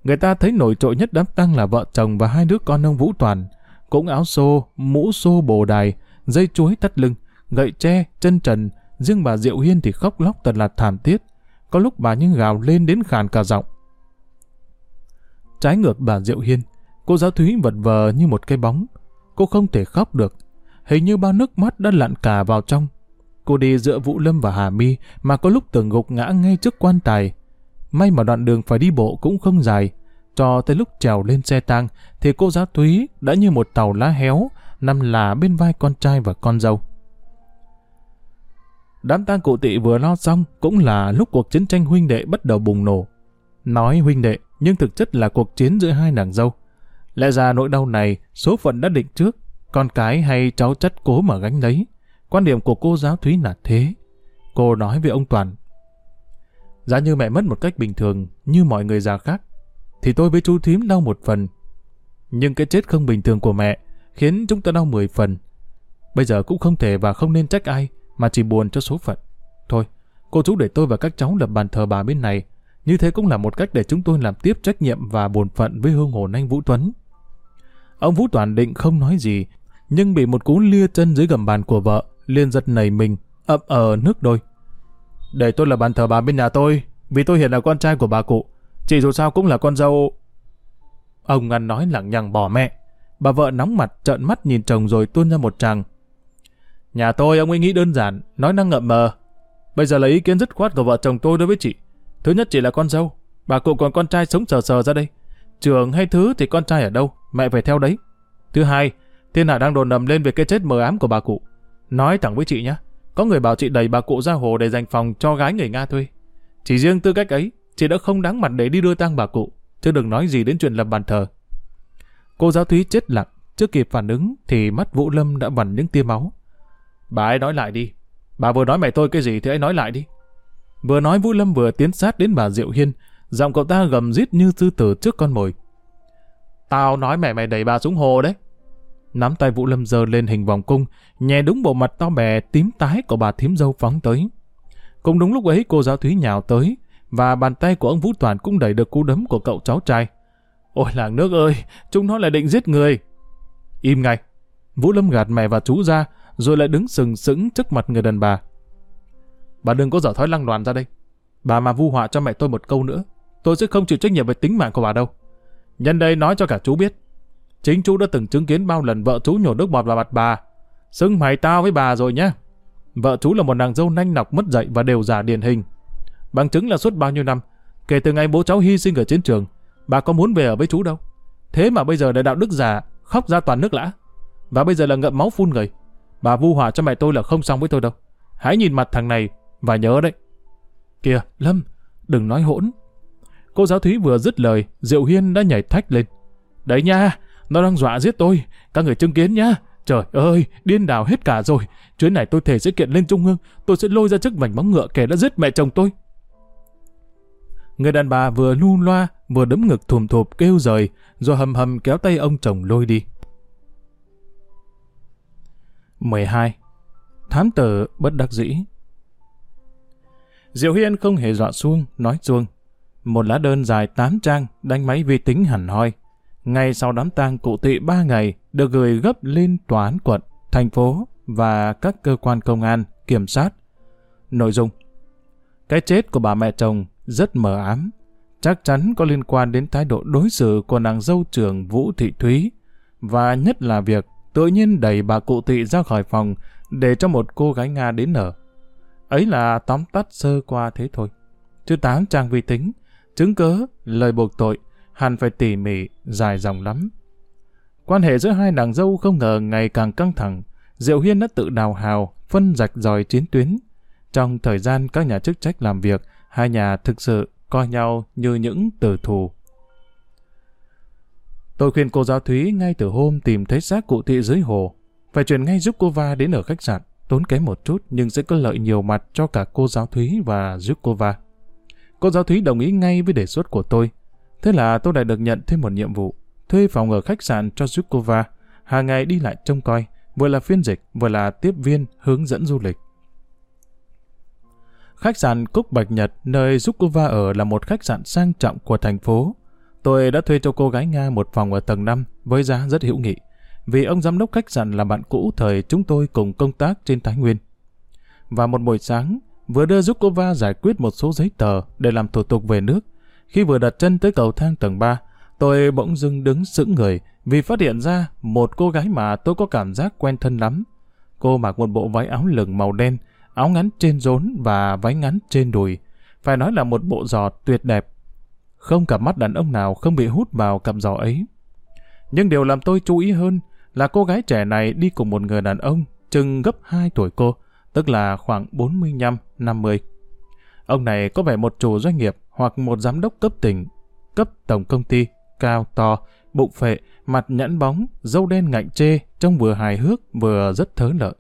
Người ta thấy nổi trội nhất đám tang là vợ chồng và hai đứa con ông Vũ Toàn, cũng áo xô, mũ xô bồ đài, dây chuối tắt lưng, gậy tre, chân trần, riêng bà Diệu Hiên thì khóc lóc thật là thảm thiết, có lúc bà như gào lên đến khàn cả giọng. Trái ngược bà Diệu Hiên, cô giáo Thúy vật vờ như một cái bóng, cô không thể khóc được, hình như bao nước mắt đã lặn cả vào trong. Cô đi giữa Vũ Lâm và Hà Mi mà có lúc tưởng gục ngã ngay trước quan tài. May mà đoạn đường phải đi bộ cũng không dài, cho tới lúc trèo lên xe tang thì cô giáo Thúy đã như một tàu lá héo nằm là bên vai con trai và con dâu. Đám tang cụ tị vừa lo xong cũng là lúc cuộc chiến tranh huynh đệ bắt đầu bùng nổ. Nói huynh đệ nhưng thực chất là cuộc chiến giữa hai nàng dâu. Lẽ ra nỗi đau này số phận đã định trước, con cái hay cháu chất cố mà gánh lấy. Quan điểm của cô giáo Thúy là thế. Cô nói với ông Toàn. Giá như mẹ mất một cách bình thường như mọi người già khác, thì tôi với chú thím đau một phần. Nhưng cái chết không bình thường của mẹ khiến chúng ta đau mười phần. Bây giờ cũng không thể và không nên trách ai, mà chỉ buồn cho số phận. Thôi, cô chú để tôi và các cháu lập bàn thờ bà bên này. Như thế cũng là một cách để chúng tôi làm tiếp trách nhiệm và bổn phận với hương hồn anh Vũ Tuấn. Ông Vũ Toàn định không nói gì, nhưng bị một cú lia chân dưới gầm bàn của vợ, liền giật nảy mình, ập ở ờ nước đôi. Để tôi lập bàn thờ bà bên nhà tôi, vì tôi hiện là con trai của bà cụ. Chị dù sao cũng là con dâu... Ông ăn nói lẳng nhằng bỏ mẹ. Bà vợ nóng mặt trợn mắt nhìn chồng rồi tuôn ra một tràng. Nhà tôi ông ấy nghĩ đơn giản, nói năng ngậm mờ. Bây giờ lấy ý kiến dứt khoát của vợ chồng tôi đối với chị. Thứ nhất chị là con dâu, bà cụ còn con trai sống sờ sờ ra đây. Trường hay thứ thì con trai ở đâu, mẹ phải theo đấy. Thứ hai, thiên hạ đang đồn nầm lên về cái chết mờ ám của bà cụ. Nói thẳng với chị nhé, có người bảo chị đẩy bà cụ ra hồ để dành phòng cho gái người Nga thuê. Chỉ riêng tư cách ấy, chị đã không đáng mặt để đi đưa tang bà cụ, chứ đừng nói gì đến chuyện lập bàn thờ. Cô giáo Thúy chết lặng, chưa kịp phản ứng thì mắt Vũ Lâm đã vằn những tia máu. Bà ấy nói lại đi. Bà vừa nói mẹ tôi cái gì thì ấy nói lại đi. Vừa nói Vũ Lâm vừa tiến sát đến bà Diệu Hiên, giọng cậu ta gầm rít như sư tử trước con mồi. Tao nói mẹ mày đẩy bà xuống hồ đấy. Nắm tay Vũ Lâm giơ lên hình vòng cung, nhè đúng bộ mặt to bè tím tái của bà thím dâu phóng tới. Cũng đúng lúc ấy cô giáo Thúy nhào tới, và bàn tay của ông Vũ Toàn cũng đẩy được cú đấm của cậu cháu trai. Ôi làng nước ơi, chúng nó lại định giết người. Im ngay. Vũ Lâm gạt mẹ và chú ra, rồi lại đứng sừng sững trước mặt người đàn bà. Bà đừng có dở thói lăng loàn ra đây. Bà mà vu họa cho mẹ tôi một câu nữa, tôi sẽ không chịu trách nhiệm về tính mạng của bà đâu. Nhân đây nói cho cả chú biết, chính chú đã từng chứng kiến bao lần vợ chú nhổ nước bọt vào mặt bà. Xưng mày tao với bà rồi nhá. Vợ chú là một nàng dâu nanh nọc mất dạy và đều giả điển hình. Bằng chứng là suốt bao nhiêu năm, kể từ ngày bố cháu hy sinh ở chiến trường, bà có muốn về ở với chú đâu. Thế mà bây giờ lại đạo đức giả, khóc ra toàn nước lã. Và bây giờ là ngậm máu phun người. Bà vu họa cho mẹ tôi là không xong với tôi đâu. Hãy nhìn mặt thằng này và nhớ đấy. Kìa, Lâm, đừng nói hỗn. Cô giáo Thúy vừa dứt lời, Diệu Hiên đã nhảy thách lên. Đấy nha, nó đang dọa giết tôi. Các người chứng kiến nhá. Trời ơi, điên đảo hết cả rồi. Chuyến này tôi thể sẽ kiện lên Trung ương. Tôi sẽ lôi ra chức vành bóng ngựa kẻ đã giết mẹ chồng tôi. Người đàn bà vừa lu loa, vừa đấm ngực thùm thụp kêu rời, rồi hầm hầm kéo tay ông chồng lôi đi. 12. Thám tử bất đắc dĩ Diệu Hiên không hề dọa xuông, nói xuông. Một lá đơn dài 8 trang, đánh máy vi tính hẳn hoi. Ngay sau đám tang cụ tị 3 ngày, được gửi gấp lên tòa án quận, thành phố và các cơ quan công an, kiểm sát. Nội dung Cái chết của bà mẹ chồng rất mờ ám, chắc chắn có liên quan đến thái độ đối xử của nàng dâu trưởng Vũ Thị Thúy, và nhất là việc tự nhiên đẩy bà cụ thị ra khỏi phòng để cho một cô gái Nga đến nở Ấy là tóm tắt sơ qua thế thôi. Chứ tám trang vi tính, chứng cớ, lời buộc tội, hẳn phải tỉ mỉ, dài dòng lắm. Quan hệ giữa hai nàng dâu không ngờ ngày càng căng thẳng. Diệu Hiên đã tự đào hào, phân rạch dòi chiến tuyến. Trong thời gian các nhà chức trách làm việc, hai nhà thực sự coi nhau như những tử thù. Tôi khuyên cô giáo Thúy ngay từ hôm tìm thấy xác cụ thị dưới hồ, phải chuyển ngay giúp cô Va đến ở khách sạn, tốn kém một chút nhưng sẽ có lợi nhiều mặt cho cả cô giáo Thúy và giúp cô Va. Cô giáo Thúy đồng ý ngay với đề xuất của tôi. Thế là tôi lại được nhận thêm một nhiệm vụ, thuê phòng ở khách sạn cho giúp cô va hàng ngày đi lại trông coi, vừa là phiên dịch, vừa là tiếp viên hướng dẫn du lịch. Khách sạn Cúc Bạch Nhật, nơi Zukova ở là một khách sạn sang trọng của thành phố. Tôi đã thuê cho cô gái Nga một phòng ở tầng 5 với giá rất hữu nghị, vì ông giám đốc khách sạn là bạn cũ thời chúng tôi cùng công tác trên Thái Nguyên. Và một buổi sáng, vừa đưa giúp cô va giải quyết một số giấy tờ để làm thủ tục về nước. Khi vừa đặt chân tới cầu thang tầng 3, tôi bỗng dưng đứng sững người vì phát hiện ra một cô gái mà tôi có cảm giác quen thân lắm. Cô mặc một bộ váy áo lửng màu đen, áo ngắn trên rốn và váy ngắn trên đùi. Phải nói là một bộ giò tuyệt đẹp. Không cặp mắt đàn ông nào không bị hút vào cặp giò ấy. Nhưng điều làm tôi chú ý hơn là cô gái trẻ này đi cùng một người đàn ông chừng gấp 2 tuổi cô, tức là khoảng 45-50. Ông này có vẻ một chủ doanh nghiệp hoặc một giám đốc cấp tỉnh, cấp tổng công ty, cao to, bụng phệ, mặt nhẵn bóng, dâu đen ngạnh chê, trông vừa hài hước vừa rất thớ lợi.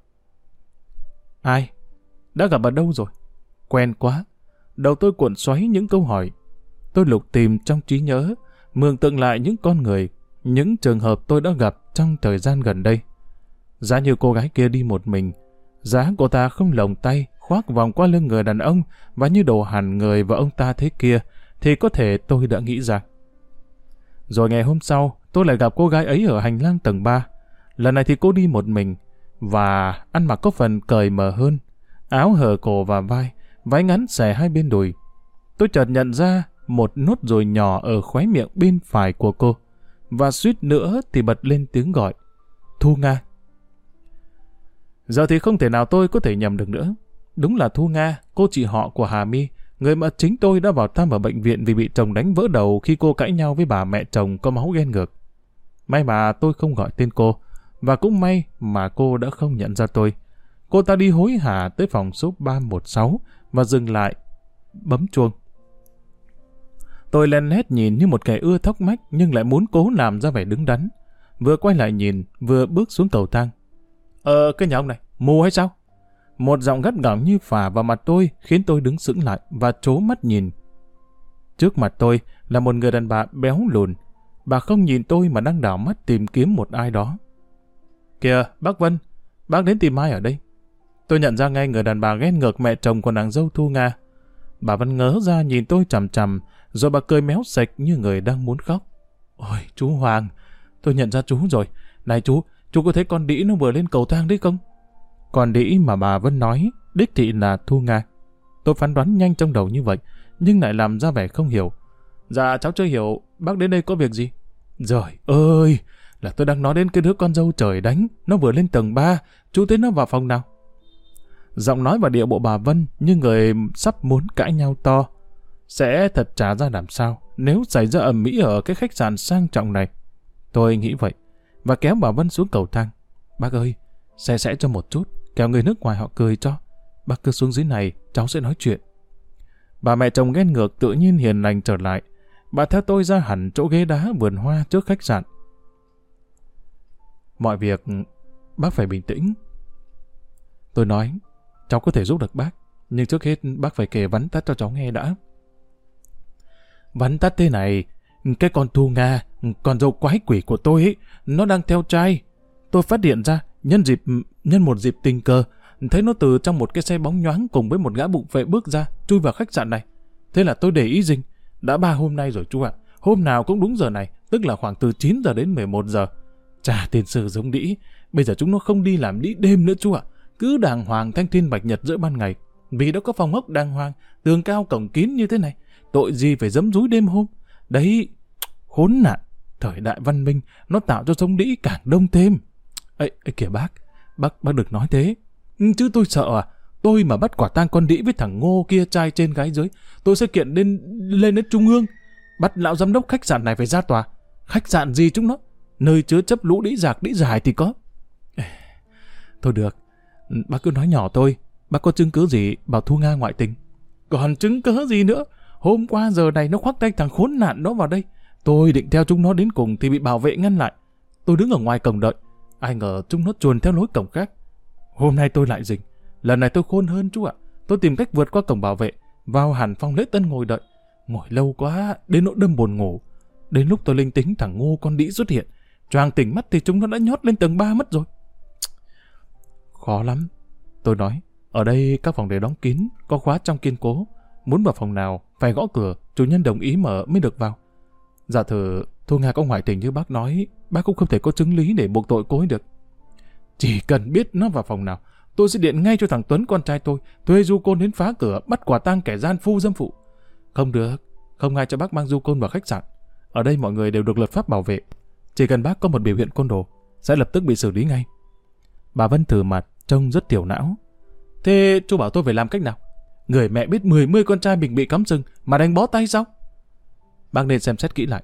Ai? Đã gặp ở đâu rồi? Quen quá. Đầu tôi cuộn xoáy những câu hỏi. Tôi lục tìm trong trí nhớ, mường tượng lại những con người, những trường hợp tôi đã gặp trong thời gian gần đây. Giá như cô gái kia đi một mình, giá cô ta không lồng tay, khoác vòng qua lưng người đàn ông và như đồ hẳn người và ông ta thế kia, thì có thể tôi đã nghĩ rằng. Rồi ngày hôm sau, tôi lại gặp cô gái ấy ở hành lang tầng 3. Lần này thì cô đi một mình, và ăn mặc có phần cởi mở hơn, áo hở cổ và vai, váy ngắn xẻ hai bên đùi. Tôi chợt nhận ra một nốt ruồi nhỏ ở khóe miệng bên phải của cô, và suýt nữa thì bật lên tiếng gọi. Thu Nga. Giờ thì không thể nào tôi có thể nhầm được nữa. Đúng là Thu Nga, cô chị họ của Hà My, người mà chính tôi đã vào thăm ở bệnh viện vì bị chồng đánh vỡ đầu khi cô cãi nhau với bà mẹ chồng có máu ghen ngược. May mà tôi không gọi tên cô, và cũng may mà cô đã không nhận ra tôi. Cô ta đi hối hả tới phòng số 316 và dừng lại, bấm chuông. Tôi len lét nhìn như một kẻ ưa thóc mách nhưng lại muốn cố làm ra vẻ đứng đắn. Vừa quay lại nhìn, vừa bước xuống cầu thang. Ờ, cái nhà ông này, mù hay sao? Một giọng gắt gỏng như phả vào mặt tôi khiến tôi đứng sững lại và trố mắt nhìn. Trước mặt tôi là một người đàn bà béo lùn. Bà không nhìn tôi mà đang đảo mắt tìm kiếm một ai đó. Kìa, bác Vân, bác đến tìm ai ở đây? Tôi nhận ra ngay người đàn bà ghét ngược mẹ chồng của nàng dâu Thu Nga. Bà Vân ngớ ra nhìn tôi chằm chằm, rồi bà cười méo sạch như người đang muốn khóc. Ôi, chú Hoàng, tôi nhận ra chú rồi. Này chú, chú có thấy con đĩ nó vừa lên cầu thang đấy không? Còn đĩ mà bà Vân nói, đích thị là Thu Nga. Tôi phán đoán nhanh trong đầu như vậy, nhưng lại làm ra vẻ không hiểu. Dạ cháu chưa hiểu, bác đến đây có việc gì? Rồi ơi, là tôi đang nói đến cái đứa con dâu trời đánh, nó vừa lên tầng 3, chú thấy nó vào phòng nào? Giọng nói và địa bộ bà Vân như người sắp muốn cãi nhau to. Sẽ thật trả ra làm sao nếu xảy ra ẩm mỹ ở cái khách sạn sang trọng này. Tôi nghĩ vậy, và kéo bà Vân xuống cầu thang. Bác ơi, xe sẽ cho một chút, kéo người nước ngoài họ cười cho. Bác cứ xuống dưới này, cháu sẽ nói chuyện. Bà mẹ chồng ghen ngược tự nhiên hiền lành trở lại. Bà theo tôi ra hẳn chỗ ghế đá vườn hoa trước khách sạn. Mọi việc, bác phải bình tĩnh. Tôi nói, cháu có thể giúp được bác, nhưng trước hết bác phải kể vắn tắt cho cháu nghe đã. Vắn tắt thế này, cái con Thu Nga, con dâu quái quỷ của tôi ấy, nó đang theo trai. Tôi phát hiện ra, nhân dịp nhân một dịp tình cờ, thấy nó từ trong một cái xe bóng nhoáng cùng với một gã bụng vệ bước ra, chui vào khách sạn này. Thế là tôi để ý dinh. Đã ba hôm nay rồi chú ạ. Hôm nào cũng đúng giờ này, tức là khoảng từ 9 giờ đến 11 giờ. Chà tiền sử giống đĩ, bây giờ chúng nó không đi làm đĩ đêm nữa chú ạ. Cứ đàng hoàng thanh thiên bạch nhật giữa ban ngày. Vì đó có phòng ốc đàng hoàng, tường cao cổng kín như thế này. Tội gì phải dấm rúi đêm hôm. Đấy, khốn nạn. Thời đại văn minh, nó tạo cho sống đĩ càng đông thêm. Ê, ê kìa bác, bác, bác được nói thế. Ừ, chứ tôi sợ à, tôi mà bắt quả tang con đĩ với thằng ngô kia trai trên gái dưới, tôi sẽ kiện lên lên đến trung ương, bắt lão giám đốc khách sạn này phải ra tòa. Khách sạn gì chúng nó? Nơi chứa chấp lũ đĩ giạc đĩ dài thì có. Thôi được, ừ, bác cứ nói nhỏ tôi, bác có chứng cứ gì bảo Thu Nga ngoại tình? Còn chứng cứ gì nữa? Hôm qua giờ này nó khoác tay thằng khốn nạn nó vào đây. Tôi định theo chúng nó đến cùng thì bị bảo vệ ngăn lại. Tôi đứng ở ngoài cổng đợi. Ai ngờ chúng nó chuồn theo lối cổng khác. Hôm nay tôi lại dình. Lần này tôi khôn hơn chú ạ. Tôi tìm cách vượt qua cổng bảo vệ, vào hẳn phòng lễ tân ngồi đợi. Ngồi lâu quá, đến nỗi đâm buồn ngủ. Đến lúc tôi linh tính thằng ngô con đĩ xuất hiện. Choàng tỉnh mắt thì chúng nó đã nhót lên tầng 3 mất rồi. Khó lắm. Tôi nói, ở đây các phòng đều đóng kín, có khóa trong kiên cố. Muốn vào phòng nào, phải gõ cửa, chủ nhân đồng ý mở mới được vào. Dạ thử, Thu Nga có ngoại tình như bác nói, bác cũng không thể có chứng lý để buộc tội cô ấy được. Chỉ cần biết nó vào phòng nào, tôi sẽ điện ngay cho thằng Tuấn con trai tôi, thuê du côn đến phá cửa, bắt quả tang kẻ gian phu dâm phụ. Không được, không ai cho bác mang du côn vào khách sạn. Ở đây mọi người đều được luật pháp bảo vệ. Chỉ cần bác có một biểu hiện côn đồ, sẽ lập tức bị xử lý ngay. Bà Vân thử mặt, trông rất tiểu não. Thế chú bảo tôi phải làm cách nào? Người mẹ biết mười mươi con trai mình bị cắm sừng mà đánh bó tay sao? Bác nên xem xét kỹ lại.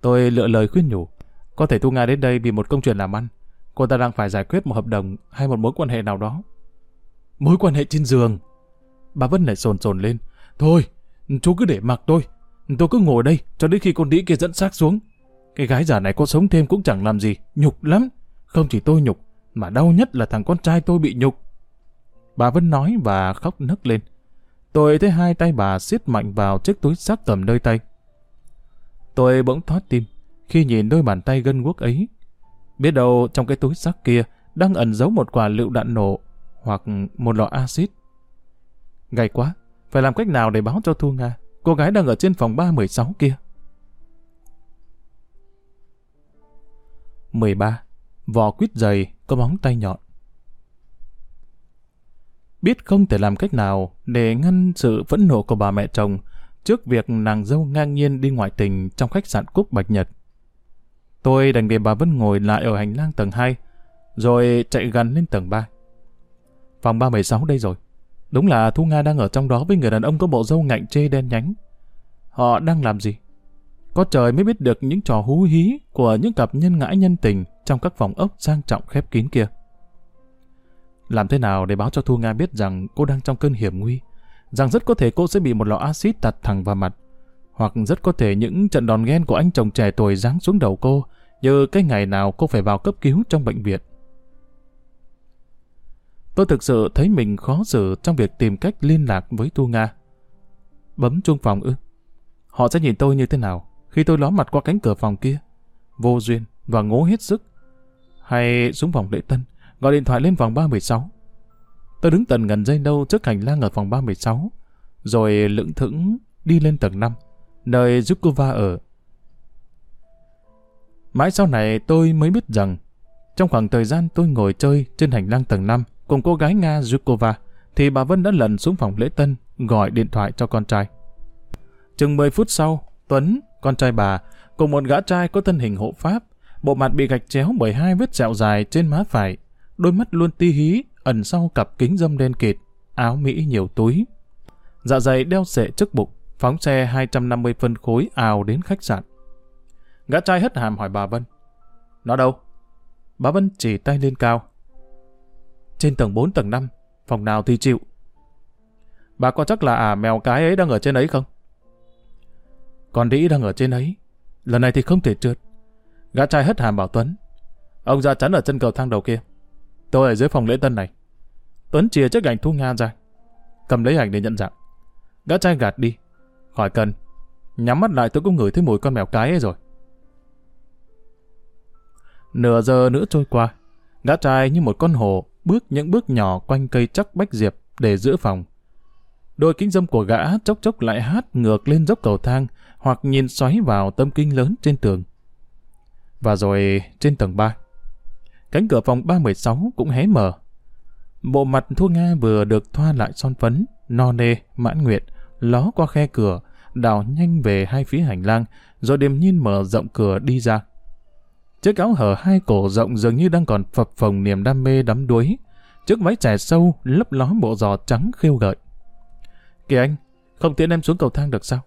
Tôi lựa lời khuyên nhủ. Có thể Thu Nga đến đây vì một công chuyện làm ăn. Cô ta đang phải giải quyết một hợp đồng hay một mối quan hệ nào đó. Mối quan hệ trên giường. Bà Vân lại sồn sồn lên. Thôi, chú cứ để mặc tôi. Tôi cứ ngồi đây cho đến khi con đĩ kia dẫn xác xuống. Cái gái giả này có sống thêm cũng chẳng làm gì. Nhục lắm. Không chỉ tôi nhục, mà đau nhất là thằng con trai tôi bị nhục. Bà Vân nói và khóc nấc lên. Tôi thấy hai tay bà siết mạnh vào chiếc túi sắt tầm nơi tay. Tôi bỗng thoát tim khi nhìn đôi bàn tay gân guốc ấy. Biết đâu trong cái túi sắt kia đang ẩn giấu một quả lựu đạn nổ hoặc một lọ axit. Ngày quá, phải làm cách nào để báo cho Thu Nga, cô gái đang ở trên phòng 316 kia. 13. Vỏ quýt dày có móng tay nhọn. Biết không thể làm cách nào để ngăn sự phẫn nộ của bà mẹ chồng trước việc nàng dâu ngang nhiên đi ngoại tình trong khách sạn Cúc Bạch Nhật. Tôi đành để bà vẫn ngồi lại ở hành lang tầng 2, rồi chạy gần lên tầng 3. Phòng 316 đây rồi. Đúng là Thu Nga đang ở trong đó với người đàn ông có bộ râu ngạnh chê đen nhánh. Họ đang làm gì? Có trời mới biết được những trò hú hí của những cặp nhân ngãi nhân tình trong các phòng ốc sang trọng khép kín kia. Làm thế nào để báo cho Thu Nga biết rằng cô đang trong cơn hiểm nguy? Rằng rất có thể cô sẽ bị một lọ axit tạt thẳng vào mặt. Hoặc rất có thể những trận đòn ghen của anh chồng trẻ tuổi giáng xuống đầu cô như cái ngày nào cô phải vào cấp cứu trong bệnh viện. Tôi thực sự thấy mình khó xử trong việc tìm cách liên lạc với Thu Nga. Bấm chuông phòng ư? Họ sẽ nhìn tôi như thế nào khi tôi ló mặt qua cánh cửa phòng kia? Vô duyên và ngố hết sức. Hay xuống phòng lễ tân, gọi điện thoại lên phòng 316. Tôi đứng tần gần dây đâu trước hành lang ở phòng 316, rồi lững thững đi lên tầng 5, nơi Zukova ở. Mãi sau này tôi mới biết rằng, trong khoảng thời gian tôi ngồi chơi trên hành lang tầng 5 cùng cô gái Nga Zukova, thì bà Vân đã lần xuống phòng lễ tân gọi điện thoại cho con trai. Chừng 10 phút sau, Tuấn, con trai bà, cùng một gã trai có thân hình hộ pháp, bộ mặt bị gạch chéo bởi hai vết sẹo dài trên má phải, đôi mắt luôn ti hí, ẩn sau cặp kính dâm đen kịt, áo Mỹ nhiều túi. Dạ dày đeo sệ trước bụng, phóng xe 250 phân khối ào đến khách sạn. Gã trai hất hàm hỏi bà Vân. Nó đâu? Bà Vân chỉ tay lên cao. Trên tầng 4 tầng 5, phòng nào thì chịu. Bà có chắc là à mèo cái ấy đang ở trên ấy không? Còn đĩ đang ở trên ấy. Lần này thì không thể trượt. Gã trai hất hàm bảo Tuấn. Ông ra chắn ở chân cầu thang đầu kia. Tôi ở dưới phòng lễ tân này. Tuấn chia chiếc ảnh thu Nga ra. Cầm lấy ảnh để nhận dạng. Gã trai gạt đi. Khỏi cần. Nhắm mắt lại tôi cũng ngửi thấy mùi con mèo cái ấy rồi. Nửa giờ nữa trôi qua. Gã trai như một con hồ bước những bước nhỏ quanh cây chắc bách diệp để giữ phòng. Đôi kính dâm của gã chốc chốc lại hát ngược lên dốc cầu thang hoặc nhìn xoáy vào tâm kinh lớn trên tường. Và rồi trên tầng 3. Cánh cửa phòng 316 cũng hé mở. Bộ mặt Thu Nga vừa được thoa lại son phấn, no nê, mãn nguyện, ló qua khe cửa, đào nhanh về hai phía hành lang, rồi điềm nhiên mở rộng cửa đi ra. Chiếc áo hở hai cổ rộng dường như đang còn phập phồng niềm đam mê đắm đuối. Chiếc váy trẻ sâu, lấp ló bộ giò trắng khiêu gợi. Kìa anh, không tiện em xuống cầu thang được sao?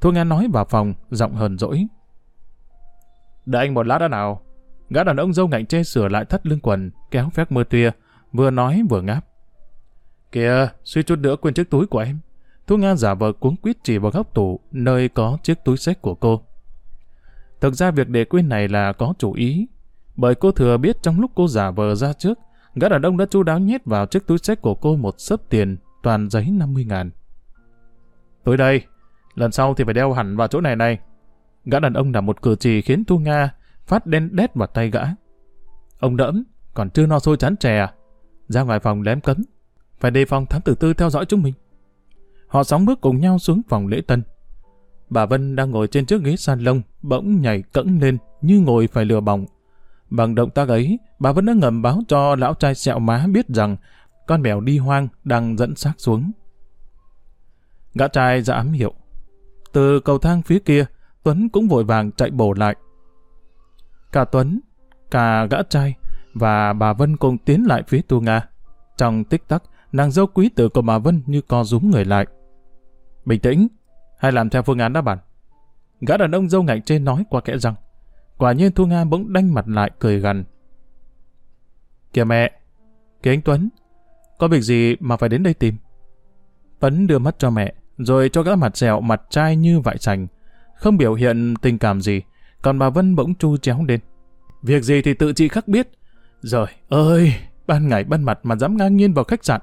Thu Nga nói vào phòng, giọng hờn dỗi. Đợi anh một lát đã nào. Gã đàn ông dâu ngạnh chê sửa lại thắt lưng quần, kéo phép mưa tia vừa nói vừa ngáp. Kìa, suy chút nữa quên chiếc túi của em. Thu Nga giả vờ cuống quýt chỉ vào góc tủ, nơi có chiếc túi sách của cô. Thực ra việc để quên này là có chủ ý, bởi cô thừa biết trong lúc cô giả vờ ra trước, gã đàn ông đã chu đáo nhét vào chiếc túi sách của cô một sấp tiền, toàn giấy 50 ngàn. Tới đây, lần sau thì phải đeo hẳn vào chỗ này này. Gã đàn ông làm một cử chỉ khiến Thu Nga phát đen đét vào tay gã. Ông đẫm, còn chưa no sôi chán chè à? Ra ngoài phòng lém cấm, phải đề phòng thám tử tư theo dõi chúng mình. Họ sóng bước cùng nhau xuống phòng lễ tân. Bà Vân đang ngồi trên chiếc ghế salon, bỗng nhảy cẫng lên như ngồi phải lừa bỏng. Bằng động tác ấy, bà Vân đã ngầm báo cho lão trai sẹo má biết rằng con mèo đi hoang đang dẫn xác xuống. Gã trai ra ám hiệu. Từ cầu thang phía kia, Tuấn cũng vội vàng chạy bổ lại. Cả Tuấn, cả gã trai và bà Vân cùng tiến lại phía Tu Nga. Trong tích tắc, nàng dâu quý tử của bà Vân như co rúm người lại. Bình tĩnh, hay làm theo phương án đã bản. Gã đàn ông dâu ngạnh trên nói qua kẽ răng. Quả nhiên Thu Nga bỗng đanh mặt lại cười gằn. Kìa mẹ, kìa anh Tuấn, có việc gì mà phải đến đây tìm? Tuấn đưa mắt cho mẹ, rồi cho gã mặt dẻo mặt trai như vại sành, không biểu hiện tình cảm gì, còn bà Vân bỗng chu chéo lên. Việc gì thì tự chị khắc biết. Rồi, ơi, ban ngày ban mặt mà dám ngang nhiên vào khách sạn.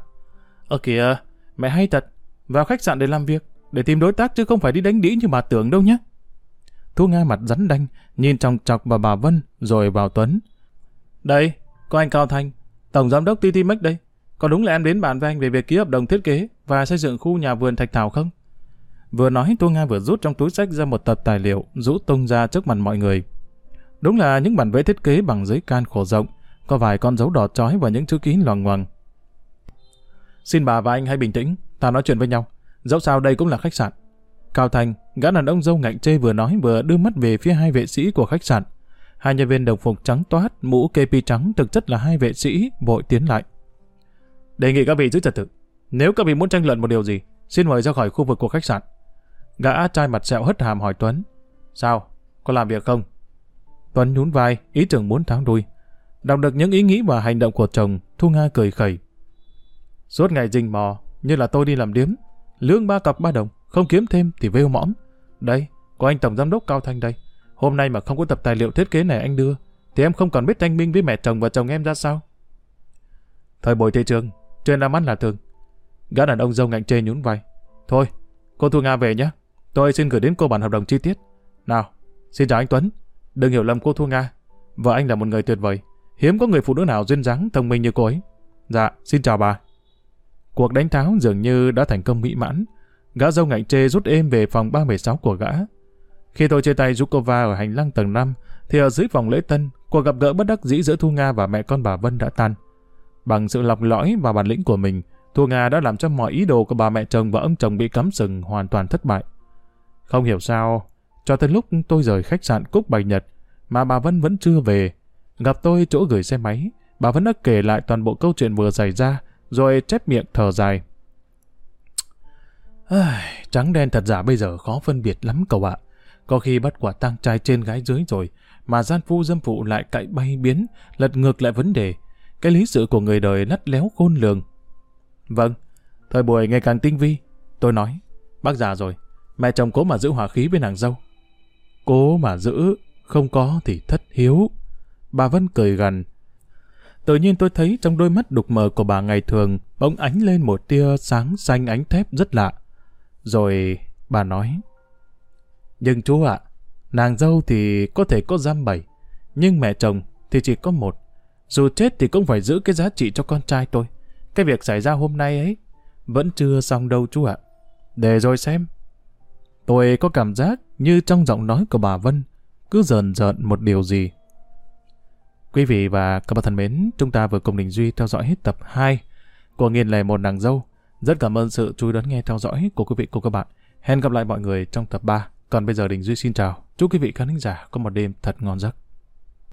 Ơ kìa, mẹ hay thật, vào khách sạn để làm việc, để tìm đối tác chứ không phải đi đánh đĩ như bà tưởng đâu nhé. Thu Nga mặt rắn đanh, nhìn trong chọc vào bà Vân, rồi vào Tuấn. Đây, có anh Cao Thanh, Tổng Giám đốc TTMX đây. Có đúng là em đến bàn với anh về việc ký hợp đồng thiết kế và xây dựng khu nhà vườn Thạch Thảo không? Vừa nói Tô Nga vừa rút trong túi sách ra một tập tài liệu rũ tung ra trước mặt mọi người. Đúng là những bản vẽ thiết kế bằng giấy can khổ rộng, có vài con dấu đỏ chói và những chữ ký loằng ngoằng. Xin bà và anh hãy bình tĩnh, ta nói chuyện với nhau. Dẫu sao đây cũng là khách sạn. Cao Thành, gã đàn ông dâu ngạnh chê vừa nói vừa đưa mắt về phía hai vệ sĩ của khách sạn. Hai nhân viên đồng phục trắng toát, mũ kepi trắng thực chất là hai vệ sĩ, vội tiến lại. Đề nghị các vị giữ trật tự. Nếu các vị muốn tranh luận một điều gì, xin mời ra khỏi khu vực của khách sạn. Gã trai mặt sẹo hất hàm hỏi Tuấn. Sao? Có làm việc không? Tuấn nhún vai, ý tưởng muốn tháo đuôi. Đọc được những ý nghĩ và hành động của chồng, Thu Nga cười khẩy. Suốt ngày rình mò, như là tôi đi làm điếm. Lương ba cặp ba đồng, không kiếm thêm thì vêu mõm. Đây, có anh Tổng Giám đốc Cao Thanh đây. Hôm nay mà không có tập tài liệu thiết kế này anh đưa, thì em không còn biết thanh minh với mẹ chồng và chồng em ra sao. Thời buổi thị trường, trên làm ăn là thường. Gã đàn ông dâu ngạnh chê nhún vai. Thôi, cô Thu Nga về nhé. Tôi xin gửi đến cô bản hợp đồng chi tiết. Nào, xin chào anh Tuấn. Đừng hiểu lầm cô Thu Nga. Vợ anh là một người tuyệt vời. Hiếm có người phụ nữ nào duyên dáng thông minh như cô ấy. Dạ, xin chào bà. Cuộc đánh tháo dường như đã thành công mỹ mãn. Gã dâu ngạnh chê rút êm về phòng 316 của gã. Khi tôi chia tay Zukova ở hành lang tầng 5, thì ở dưới phòng lễ tân, cuộc gặp gỡ bất đắc dĩ giữa Thu Nga và mẹ con bà Vân đã tan. Bằng sự lọc lõi và bản lĩnh của mình, Thu Nga đã làm cho mọi ý đồ của bà mẹ chồng và ông chồng bị cắm sừng hoàn toàn thất bại. Không hiểu sao, cho tới lúc tôi rời khách sạn Cúc Bạch Nhật, mà bà Vân vẫn chưa về. Gặp tôi chỗ gửi xe máy, bà Vân đã kể lại toàn bộ câu chuyện vừa xảy ra, rồi chép miệng thở dài. Trắng đen thật giả bây giờ khó phân biệt lắm cậu ạ. Có khi bắt quả tang trai trên gái dưới rồi, mà gian phu dâm phụ lại cậy bay biến, lật ngược lại vấn đề. Cái lý sự của người đời lắt léo khôn lường. Vâng, thời buổi ngày càng tinh vi. Tôi nói, bác già rồi, mẹ chồng cố mà giữ hòa khí với nàng dâu. Cố mà giữ, không có thì thất hiếu. Bà Vân cười gần. Tự nhiên tôi thấy trong đôi mắt đục mờ của bà ngày thường bỗng ánh lên một tia sáng xanh ánh thép rất lạ. Rồi bà nói. Nhưng chú ạ, nàng dâu thì có thể có giam bảy, nhưng mẹ chồng thì chỉ có một. Dù chết thì cũng phải giữ cái giá trị cho con trai tôi. Cái việc xảy ra hôm nay ấy vẫn chưa xong đâu chú ạ. Để rồi xem. Tôi có cảm giác như trong giọng nói của bà Vân cứ dần dần một điều gì Quý vị và các bạn thân mến, chúng ta vừa cùng Đình Duy theo dõi hết tập 2 của nghiền lẻ một nàng dâu. Rất cảm ơn sự chú ý đón nghe theo dõi của quý vị cùng các bạn. Hẹn gặp lại mọi người trong tập 3. Còn bây giờ Đình Duy xin chào. Chúc quý vị khán giả có một đêm thật ngon giấc.